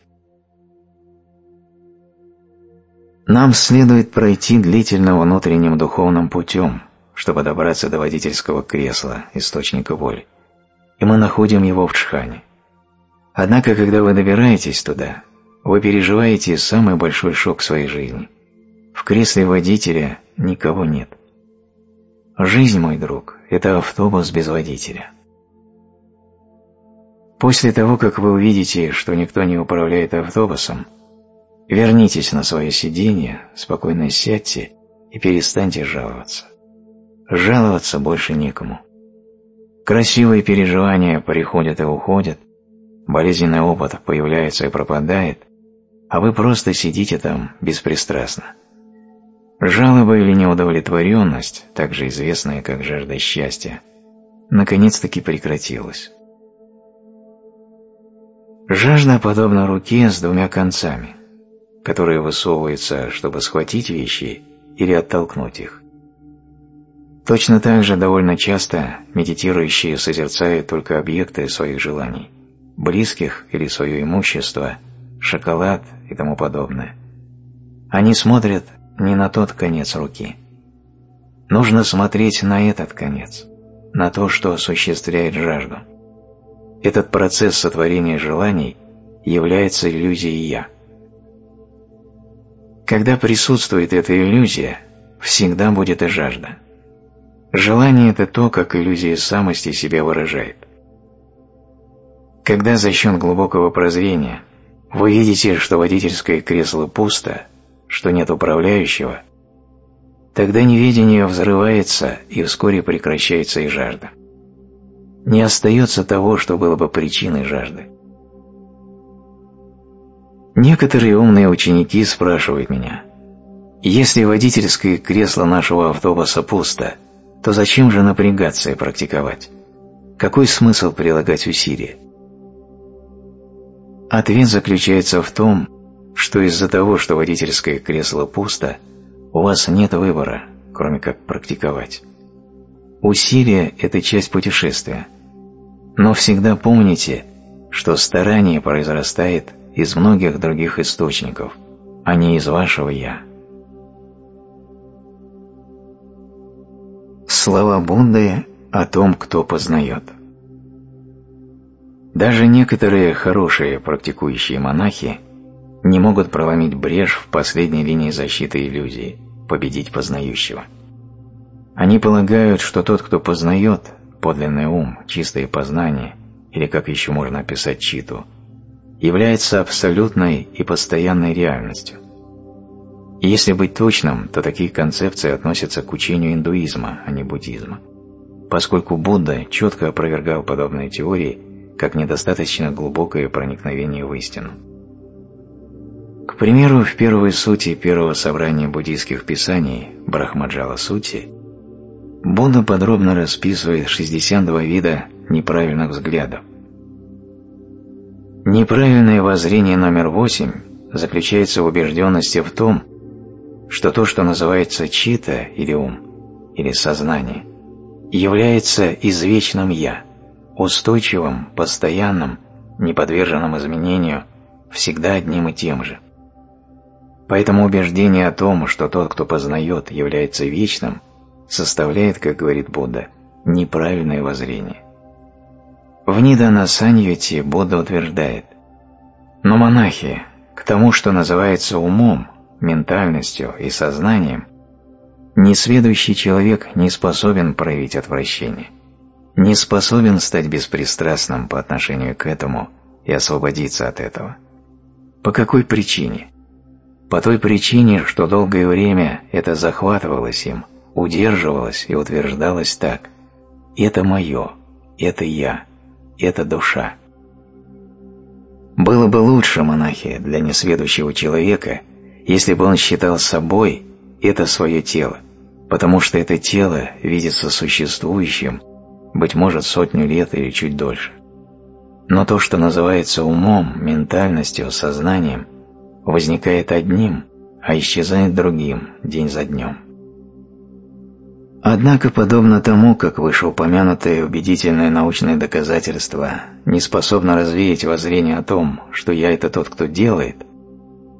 Нам следует пройти длительным внутренним духовным путем, чтобы добраться до водительского кресла, источника воли, и мы находим его в Чхане. Однако, когда вы добираетесь туда, вы переживаете самый большой шок своей жизни. В кресле водителя никого нет. Жизнь, мой друг, это автобус без водителя. После того, как вы увидите, что никто не управляет автобусом, вернитесь на свое сиденье, спокойно сядьте и перестаньте жаловаться. Жаловаться больше некому. Красивые переживания приходят и уходят, болезненный опыт появляется и пропадает, а вы просто сидите там беспристрастно. Жалоба или неудовлетворенность, также известная как жажда счастья, наконец-таки прекратилась. Жажда подобна руке с двумя концами, которые высовываются, чтобы схватить вещи или оттолкнуть их. Точно так же довольно часто медитирующие созерцают только объекты своих желаний, близких или свое имущество, шоколад и тому подобное. Они смотрят не на тот конец руки. Нужно смотреть на этот конец, на то, что осуществляет жажду. Этот процесс сотворения желаний является иллюзией «я». Когда присутствует эта иллюзия, всегда будет и жажда – Желание – это то, как иллюзия самости себя выражает. Когда за счет глубокого прозрения вы видите, что водительское кресло пусто, что нет управляющего, тогда неведение взрывается и вскоре прекращается и жажда. Не остается того, что было бы причиной жажды. Некоторые умные ученики спрашивают меня, если водительское кресло нашего автобуса пусто – то зачем же напрягаться и практиковать? Какой смысл прилагать усилия? Ответ заключается в том, что из-за того, что водительское кресло пусто, у вас нет выбора, кроме как практиковать. Усилие – это часть путешествия. Но всегда помните, что старание произрастает из многих других источников, а не из вашего «я». Слова Будды о том, кто познает. Даже некоторые хорошие практикующие монахи не могут проломить брешь в последней линии защиты иллюзии, победить познающего. Они полагают, что тот, кто познает, подлинный ум, чистое познание, или как еще можно описать читу, является абсолютной и постоянной реальностью – и если быть точным, то такие концепции относятся к учению индуизма, а не буддизма, поскольку Будда четко опровергал подобные теории как недостаточно глубокое проникновение в истину. К примеру, в первой сути первого собрания буддийских писаний Брахмаджала Сути Будда подробно расписывает 62 вида неправильных взглядов. Неправильное воззрение номер 8 заключается в убежденности в том, что то, что называется чита или ум, или сознание, является извечным «я», устойчивым, постоянным, неподверженным изменению, всегда одним и тем же. Поэтому убеждение о том, что тот, кто познает, является вечным, составляет, как говорит Будда, неправильное воззрение. В Нидана Саньюти Будда утверждает, но монахи, к тому, что называется умом, ментальностью и сознанием, несведущий человек не способен проявить отвращение, не способен стать беспристрастным по отношению к этому и освободиться от этого. По какой причине? по той причине, что долгое время это захватывалось им, удерживалось и утверждалось так «это мое», «это я», «это душа». Было бы лучше, монахи, для несведущего человека, если бы он считал собой это свое тело, потому что это тело видится существующим, быть может, сотню лет или чуть дольше. Но то, что называется умом, ментальностью, сознанием, возникает одним, а исчезает другим день за днем. Однако, подобно тому, как вышеупомянутое убедительное научное доказательство не способно развеять воззрение о том, что «я» — это тот, кто делает,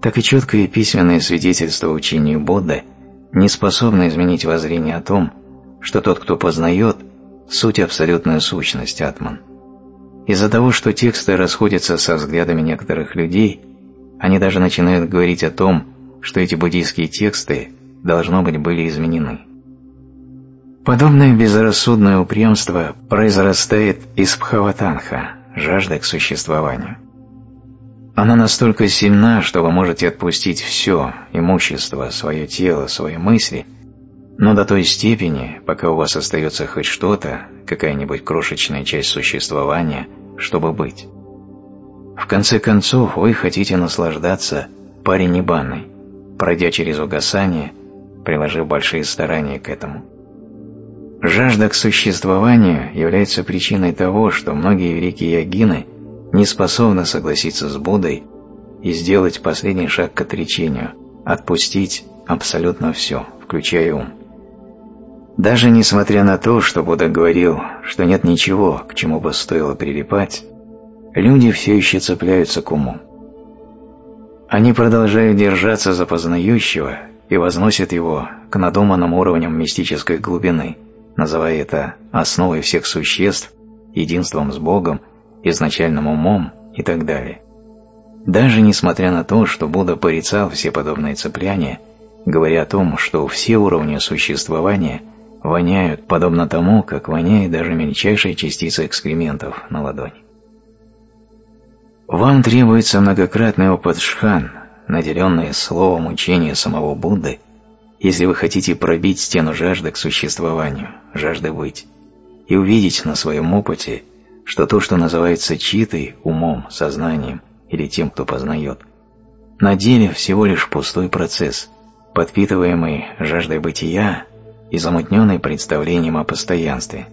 так и четкое письменное свидетельство учения Будды не способно изменить воззрение о том, что тот, кто познает, суть абсолютная сущность Атман – из-за того, что тексты расходятся со взглядами некоторых людей, они даже начинают говорить о том, что эти буддийские тексты, должно быть, были изменены. Подобное безрассудное упрямство произрастает из пхаватанха, жажды к существованию. Она настолько сильна, что вы можете отпустить все, имущество, свое тело, свои мысли, но до той степени, пока у вас остается хоть что-то, какая-нибудь крошечная часть существования – чтобы быть. В конце концов, вы хотите наслаждаться парень банной, пройдя через угасание, приложив большие старания к этому. Жажда к существованию является причиной того, что многие великие йогины не способны согласиться с Буддой и сделать последний шаг к отречению, отпустить абсолютно все, включая ум. Даже несмотря на то, что Будда говорил, что нет ничего, к чему бы стоило прилипать, люди все еще цепляются к уму. Они продолжают держаться за познающего и возносят его к надуманным уровням мистической глубины, называя это основой всех существ, единством с Богом, изначальным умом и так далее. Даже несмотря на то, что Будда порицал все подобные цепляния, говоря о том, что все уровни существования – воняют, подобно тому, как воняет даже мельчайшая частица экскрементов на ладони. Вам требуется многократный опыт шхан, наделенный словом учения самого Будды, если вы хотите пробить стену жажды к существованию, жажды быть, и увидеть на своем опыте, что то, что называется читой, умом, сознанием или тем, кто познает, на деле всего лишь пустой процесс, подпитываемый жаждой бытия и замутненный представлением о постоянстве,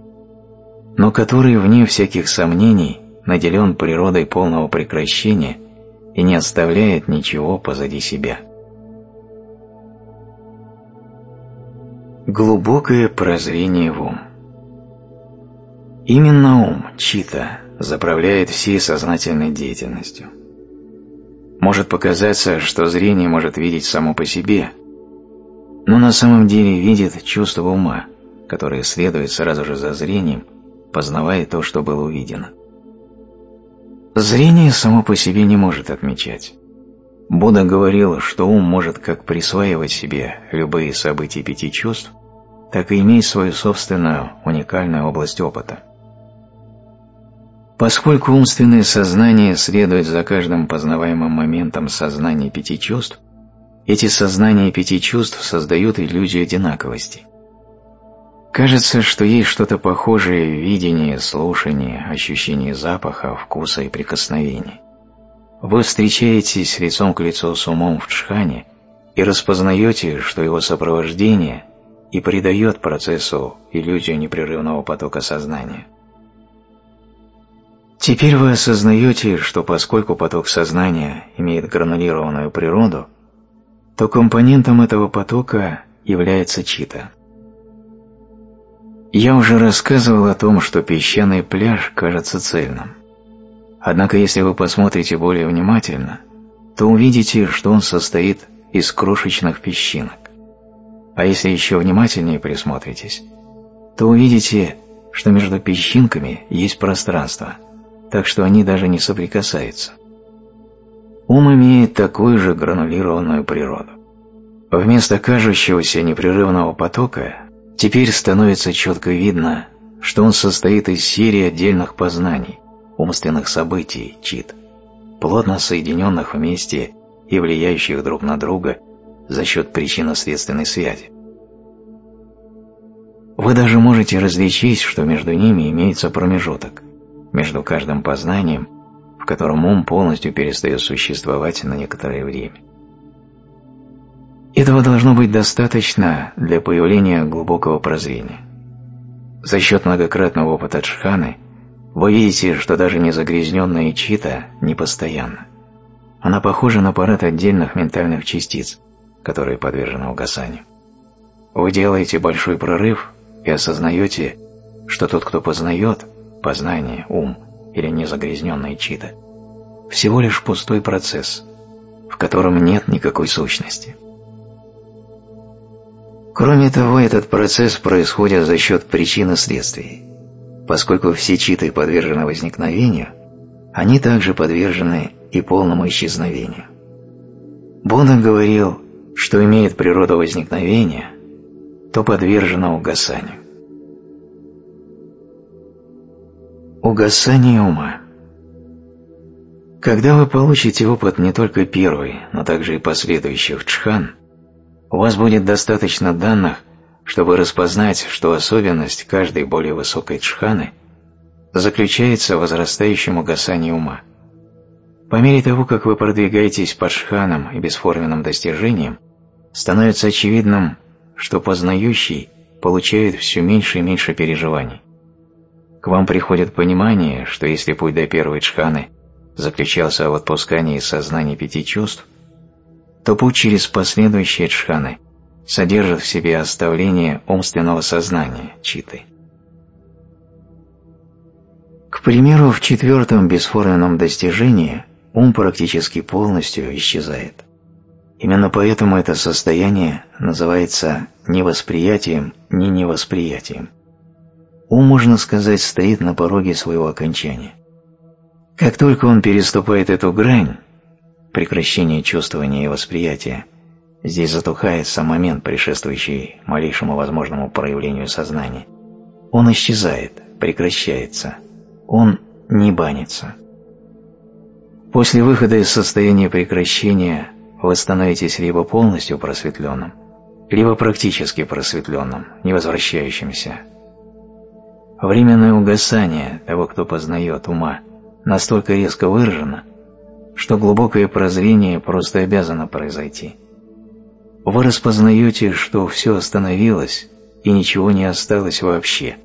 но который, вне всяких сомнений, наделен природой полного прекращения и не оставляет ничего позади себя. Глубокое прозрение в ум Именно ум, чита, заправляет всей сознательной деятельностью. Может показаться, что зрение может видеть само по себе – но на самом деле видит чувство ума, которое следует сразу же за зрением, познавая то, что было увидено. Зрение само по себе не может отмечать. Будда говорил, что ум может как присваивать себе любые события пяти чувств, так и иметь свою собственную уникальную область опыта. Поскольку умственное сознание следует за каждым познаваемым моментом сознания пяти чувств, эти сознания пяти чувств создают иллюзию одинаковости. Кажется, что есть что-то похожее в видении, слушании, ощущении запаха, вкуса и прикосновения. Вы встречаетесь лицом к лицу с умом в джхане и распознаете, что его сопровождение и придает процессу иллюзию непрерывного потока сознания. Теперь вы осознаете, что поскольку поток сознания имеет гранулированную природу, то компонентом этого потока является чита. Я уже рассказывал о том, что песчаный пляж кажется цельным. Однако если вы посмотрите более внимательно, то увидите, что он состоит из крошечных песчинок. А если еще внимательнее присмотритесь, то увидите, что между песчинками есть пространство, так что они даже не соприкасаются. Ум имеет такую же гранулированную природу. Вместо кажущегося непрерывного потока теперь становится четко видно, что он состоит из серии отдельных познаний, умственных событий, чит, плотно соединенных вместе и влияющих друг на друга за счет причинно-следственной связи. Вы даже можете различить, что между ними имеется промежуток, между каждым познанием, в котором ум полностью перестает существовать на некоторое время. Этого должно быть достаточно для появления глубокого прозрения. За счет многократного опыта джханы вы видите, что даже незагрязненная чита непостоянна. Она похожа на аппарат отдельных ментальных частиц, которые подвержены угасанию. Вы делаете большой прорыв и осознаете, что тот, кто познает, познание, ум или незагрязненная чита, всего лишь пустой процесс, в котором нет никакой сущности. Кроме того, этот процесс происходит за счет причин и следствий. Поскольку все читы подвержены возникновению, они также подвержены и полному исчезновению. Будда говорил, что имеет природу возникновения, то подвержено угасанию. Угасание ума Когда вы получите опыт не только первый, но также и последующих чхан – у вас будет достаточно данных, чтобы распознать, что особенность каждой более высокой джханы заключается в возрастающем угасании ума. По мере того, как вы продвигаетесь по джханам и бесформенным достижениям, становится очевидным, что познающий получает все меньше и меньше переживаний. К вам приходит понимание, что если путь до первой джханы заключался в отпускании сознания пяти чувств – то путь через последующие джханы содержит в себе оставление умственного сознания читы. К примеру, в четвертом бесформенном достижении ум практически полностью исчезает. Именно поэтому это состояние называется ни восприятием, ни невосприятием. Ум, можно сказать, стоит на пороге своего окончания. Как только он переступает эту грань, прекращение чувствования и восприятия, здесь затухает сам момент, предшествующий малейшему возможному проявлению сознания. Он исчезает, прекращается. Он не банится. После выхода из состояния прекращения вы становитесь либо полностью просветленным, либо практически просветленным, не возвращающимся. Временное угасание того, кто познает ума, настолько резко выражено – что глубокое прозрение просто обязано произойти. Вы распознаете, что все остановилось и ничего не осталось вообще.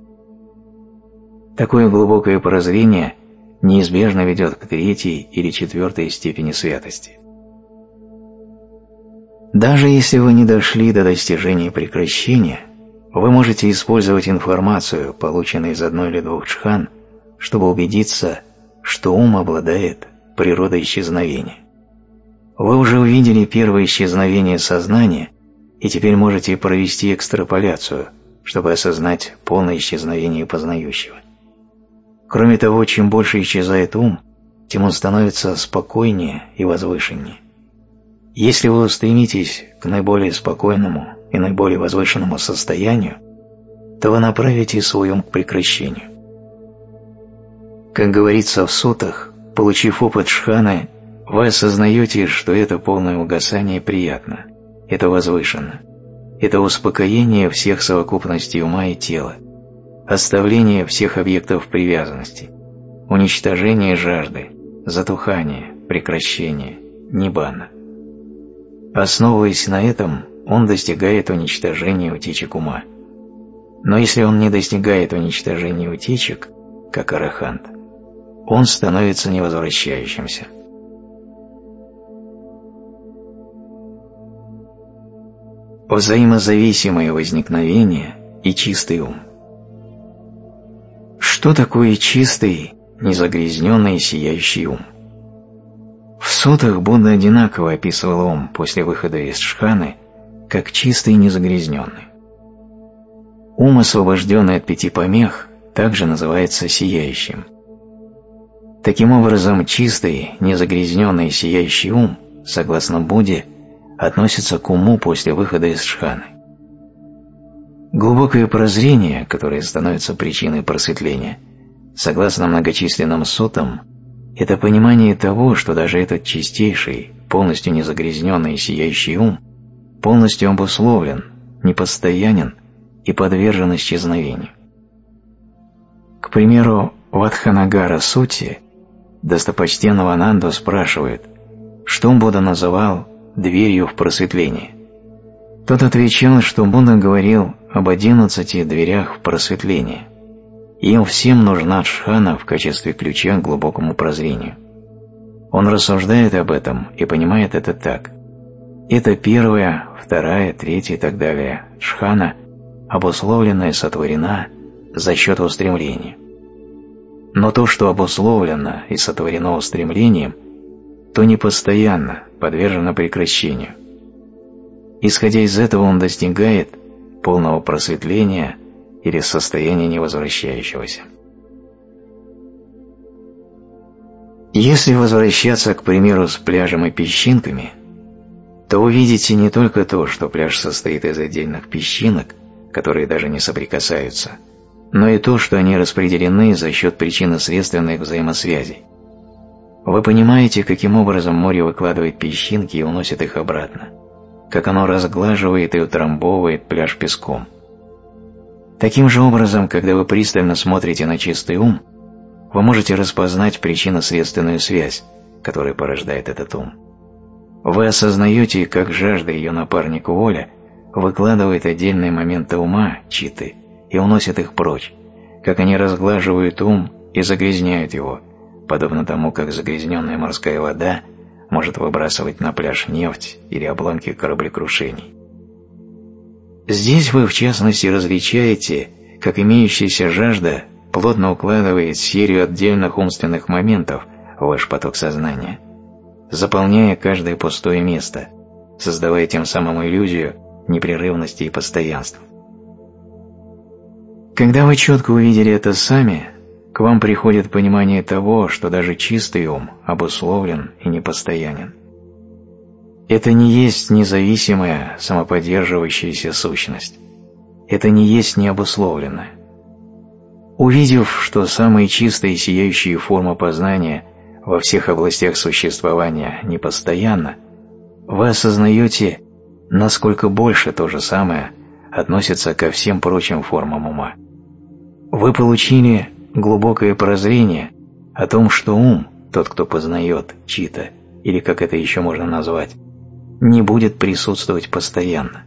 Такое глубокое прозрение неизбежно ведет к третьей или четвертой степени святости. Даже если вы не дошли до достижения прекращения, вы можете использовать информацию, полученную из одной или двух чхан, чтобы убедиться, что ум обладает природа исчезновения. Вы уже увидели первое исчезновение сознания и теперь можете провести экстраполяцию, чтобы осознать полное исчезновение познающего. Кроме того, чем больше исчезает ум, тем он становится спокойнее и возвышеннее. Если вы устремитесь к наиболее спокойному и наиболее возвышенному состоянию, то вы направите свой ум к прекращению. Как говорится в сутах, Получив опыт шханы, вы осознаете, что это полное угасание приятно, это возвышенно, это успокоение всех совокупностей ума и тела, оставление всех объектов привязанности, уничтожение жажды, затухание, прекращение, ниббана. Основываясь на этом, он достигает уничтожения утечек ума. Но если он не достигает уничтожения утечек, как арахант, он становится невозвращающимся. Взаимозависимое возникновение и чистый ум. Что такое чистый, незагрязненный сияющий ум? В сотах Будда одинаково описывал ум после выхода из шханы как чистый и незагрязненный. Ум, освобожденный от пяти помех, также называется сияющим – Таким образом, чистый, незагрязненный сияющий ум, согласно Будде, относится к уму после выхода из шханы. Глубокое прозрение, которое становится причиной просветления, согласно многочисленным сутам, Это понимание того, что даже этот чистейший, полностью незагрязненный и сияющий ум полностью обусловлен, непостоянен и подвержен исчезновению. К примеру, Ватханагара Сути достопочтенного Ананду спрашивает, что он Будда называл «дверью в просветление». Тот отвечал, что Будда говорил об одиннадцати дверях в просветление. Им всем нужна джхана в качестве ключа к глубокому прозрению. Он рассуждает об этом и понимает это так. Это первая, вторая, третья и так далее джхана, обусловленная, сотворена за счет устремления. Но то, что обусловлено и сотворено устремлением, то не постоянно подвержено прекращению. Исходя из этого он достигает полного просветления или состояния невозвращающегося. Если возвращаться, к примеру, с пляжем и песчинками, то увидите не только то, что пляж состоит из отдельных песчинок, которые даже не соприкасаются, но и то, что они распределены за счет причинно-следственных взаимосвязей. Вы понимаете, каким образом море выкладывает песчинки и уносит их обратно, как оно разглаживает и утрамбовывает пляж песком. Таким же образом, когда вы пристально смотрите на чистый ум, вы можете распознать причинно-следственную связь, которая порождает этот ум. Вы осознаете, как жажда ее напарника воля выкладывает отдельные моменты ума, читы, и уносит их прочь, как они разглаживают ум и загрязняют его, подобно тому, как загрязненная морская вода может выбрасывать на пляж нефть или обломки кораблекрушений. Здесь вы, в частности, различаете, как имеющаяся жажда плотно укладывает серию отдельных умственных моментов в ваш поток сознания, заполняя каждое пустое место, создавая тем самым иллюзию непрерывности и постоянства. Когда вы четко увидели это сами, к вам приходит понимание того, что даже чистый ум обусловлен и непостоянен. Это не есть независимая, самоподдерживающаяся сущность. Это не есть необусловленное. Увидев, что самые чистые сияющие формы познания во всех областях существования непостоянно, вы осознаете, насколько больше то же самое относится ко всем прочим формам ума. Вы получили глубокое прозрение о том, что ум, тот, кто познает, чита, или как это еще можно назвать, не будет присутствовать постоянно.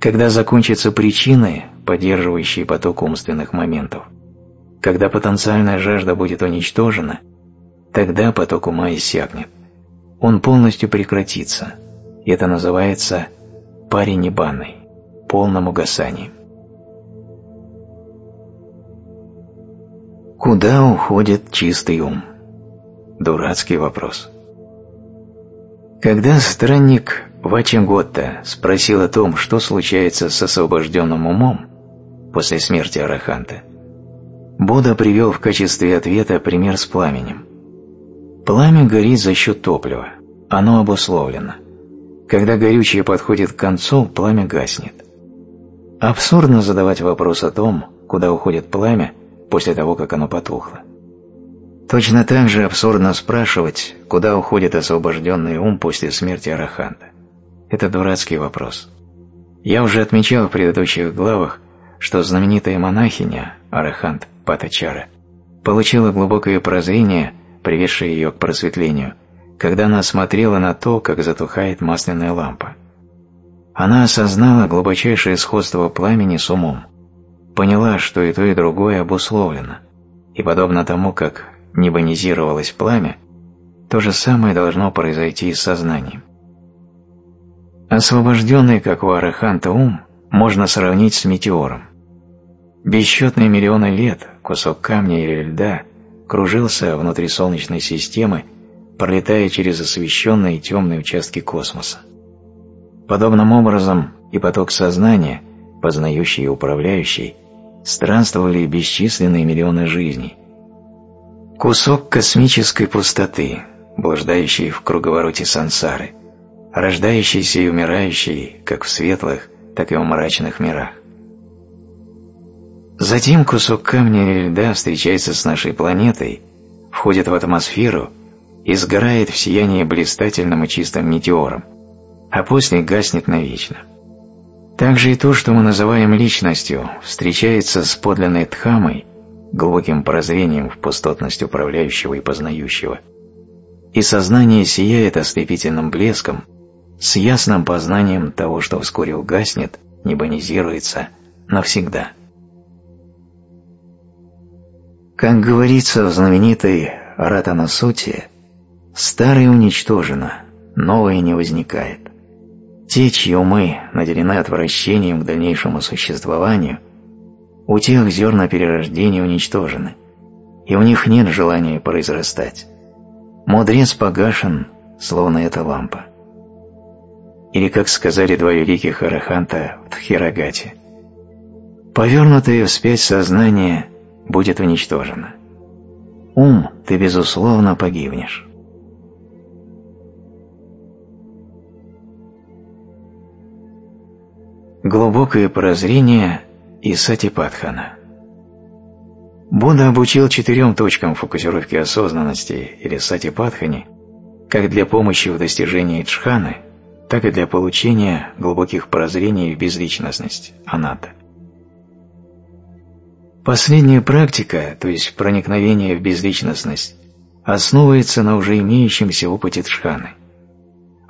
Когда закончатся причины, поддерживающие поток умственных моментов, когда потенциальная жажда будет уничтожена, тогда поток ума иссякнет. Он полностью прекратится. Это называется паренебанной, полным угасанием. Куда уходит чистый ум? Дурацкий вопрос. Когда странник Вачинготта спросил о том, что случается с освобожденным умом после смерти Араханта, Будда привел в качестве ответа пример с пламенем. Пламя горит за счет топлива, оно обусловлено. Когда горючее подходит к концу, пламя гаснет. Абсурдно задавать вопрос о том, куда уходит пламя, после того, как оно потухло. Точно так же абсурдно спрашивать, куда уходит освобожденный ум после смерти Араханта. Это дурацкий вопрос. Я уже отмечал в предыдущих главах, что знаменитая монахиня, Арахант Патачара, получила глубокое прозрение, приведшее ее к просветлению, когда она смотрела на то, как затухает масляная лампа. Она осознала глубочайшее сходство пламени с умом, поняла, что и то, и другое обусловлено, и подобно тому, как небонизировалось пламя, то же самое должно произойти и с сознанием. Освобожденный, как у Араханта, ум можно сравнить с метеором. Бесчетные миллионы лет кусок камня или льда кружился внутри Солнечной системы, пролетая через освещенные темные участки космоса. Подобным образом и поток сознания, познающий и управляющий, странствовали бесчисленные миллионы жизней. Кусок космической пустоты, блуждающий в круговороте сансары, рождающийся и умирающий как в светлых, так и в мрачных мирах. Затем кусок камня или льда встречается с нашей планетой входит в атмосферу и сгорает в сиянии блистательным и чистым метеором, а после гаснет навечно. Также и то, что мы называем личностью, встречается с подлинной дхамой, глубоким прозрением в пустотность управляющего и познающего, и сознание сияет ослепительным блеском, с ясным познанием того, что вскоре угаснет, небонизируется навсегда. Как говорится в знаменитой Ратанасуте, старое уничтожено, новое не возникает. Те, чьи умы наделены отвращением к дальнейшему существованию, у тех зерна перерождения уничтожены, и у них нет желания произрастать. Мудрец погашен, словно эта лампа. Или, как сказали два великих араханта в Тхирагате, «Повернутое вспять сознание – будет уничтожена. Ум, ты безусловно погибнешь. Глубокое прозрение и сатипатхана. Будда обучил четырем точкам фокусировки осознанности или сатипатхани как для помощи в достижении джханы, так и для получения глубоких прозрений в безличностность, аната. Последняя практика, то есть проникновение в безличностность, основывается на уже имеющемся опыте Джханы.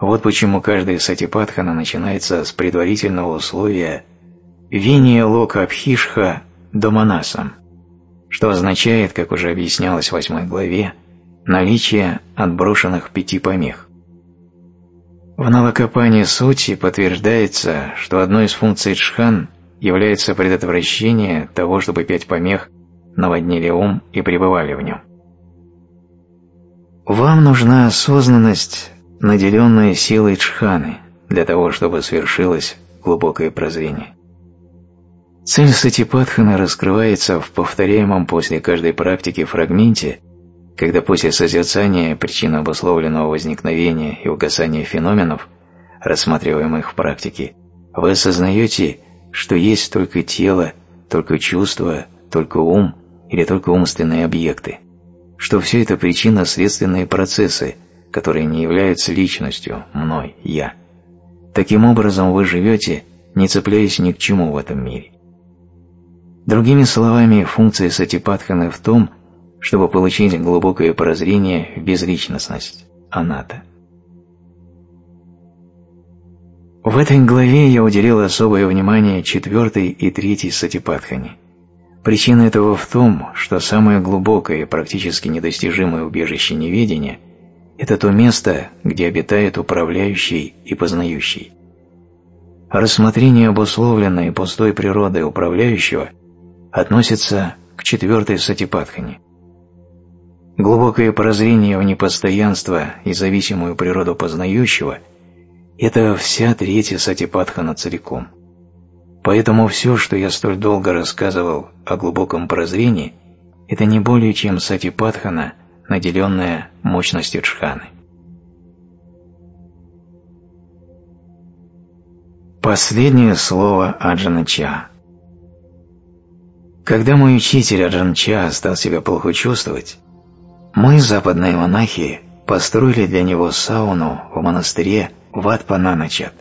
Вот почему каждая сатипатхана начинается с предварительного условия «виния лока абхишха доманасам», что означает, как уже объяснялось в восьмой главе, наличие отброшенных пяти помех. В Навакапане Сути подтверждается, что одной из функций Джхан является предотвращение того, чтобы пять помех наводнили ум и пребывали в нем. Вам нужна осознанность, наделенная силой чханы, для того, чтобы свершилось глубокое прозрение. Цель сатипатханы раскрывается в повторяемом после каждой практики фрагменте, когда после созерцания причин обусловленного возникновения и угасания феноменов, рассматриваемых в практике, вы осознаете что есть только тело, только чувство, только ум или только умственные объекты, что все это причинно-следственные процессы, которые не являются личностью, мной, я. Таким образом вы живете, не цепляясь ни к чему в этом мире. Другими словами, функция сатипатханы в том, чтобы получить глубокое прозрение в безличностность, аната. В этой главе я уделил особое внимание четвертой и третьей сатипатхани. Причина этого в том, что самое глубокое и практически недостижимое убежище неведения – это то место, где обитает управляющий и познающий. Рассмотрение обусловленной пустой природы управляющего относится к четвертой сатипатхани. Глубокое прозрение в непостоянство и зависимую природу познающего – это вся третья сатипатхана целиком. Поэтому все, что я столь долго рассказывал о глубоком прозрении, это не более чем сатипатхана, наделенная мощностью джханы. Последнее слово Аджанача. Когда мой учитель Аджанча стал себя плохо чувствовать, мы, западные монахи, построили для него сауну в монастыре Ватпананачат.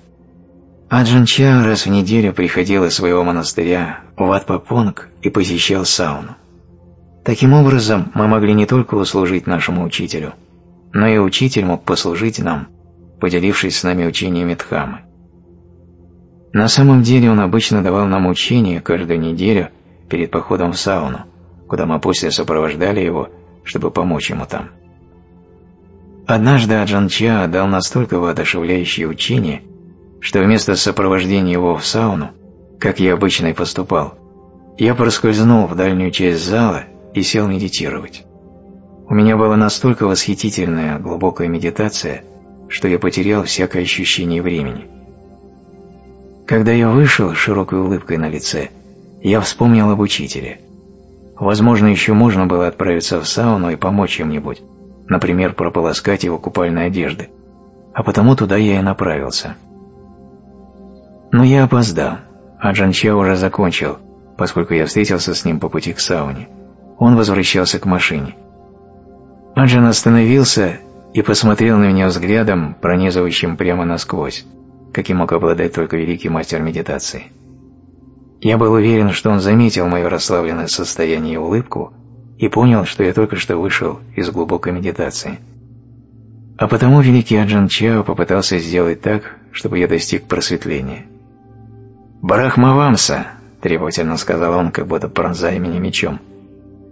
Аджанча раз в неделю приходил из своего монастыря в Ватпапонг и посещал сауну. Таким образом, мы могли не только услужить нашему учителю, но и учитель мог послужить нам, поделившись с нами учениями Дхамы. На самом деле он обычно давал нам учения каждую неделю перед походом в сауну, куда мы после сопровождали его, чтобы помочь ему там. Однажды Аджанча дал настолько воодушевляющее учение, что вместо сопровождения его в сауну, как я обычно и поступал, я проскользнул в дальнюю часть зала и сел медитировать. У меня была настолько восхитительная глубокая медитация, что я потерял всякое ощущение времени. Когда я вышел с широкой улыбкой на лице, я вспомнил об учителе. Возможно, еще можно было отправиться в сауну и помочь чем-нибудь, например, прополоскать его купальной одежды, а потому туда я и направился. Но я опоздал, а Джанча уже закончил, поскольку я встретился с ним по пути к сауне. Он возвращался к машине. Аджан остановился и посмотрел на меня взглядом, пронизывающим прямо насквозь, каким мог обладать только великий мастер медитации. Я был уверен, что он заметил мое расслабленное состояние и улыбку и понял, что я только что вышел из глубокой медитации. А потому великий Аджан Чао попытался сделать так, чтобы я достиг просветления. «Барахмавамса!» – требовательно сказал он, как будто пронзая меня мечом.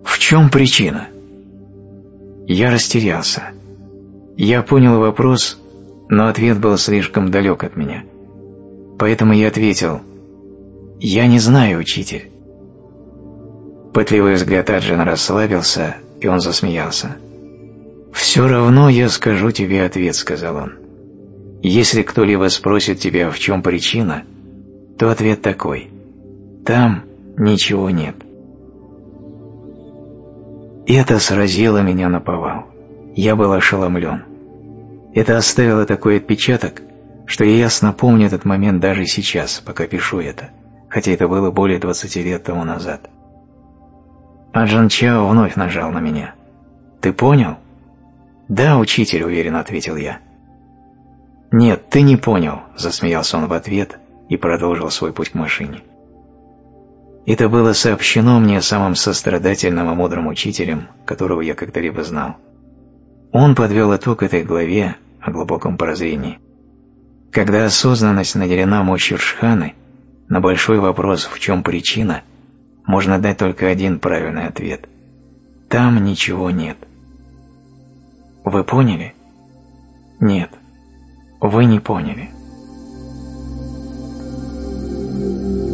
«В чем причина?» Я растерялся. Я понял вопрос, но ответ был слишком далек от меня. Поэтому я ответил «Я не знаю, учитель». Пытливый взгляд Аджина расслабился, и он засмеялся. «Все равно я скажу тебе ответ», — сказал он. «Если кто-либо спросит тебя, в чем причина, то ответ такой. Там ничего нет». Это сразило меня на повал. Я был ошеломлен. Это оставило такой отпечаток, что я ясно помню этот момент даже сейчас, пока пишу это, хотя это было более 20 лет тому назад. Аджан Чао вновь нажал на меня. «Ты понял?» «Да, учитель», — уверенно ответил я. «Нет, ты не понял», — засмеялся он в ответ и продолжил свой путь к машине. Это было сообщено мне самым сострадательным и мудрым учителем, которого я когда-либо знал. Он подвел итог этой главе о глубоком прозрении. Когда осознанность наделена мощью Шханы, на большой вопрос «в чем причина?» можно дать только один правильный ответ. Там ничего нет. Вы поняли? Нет. Вы не поняли. Thank you.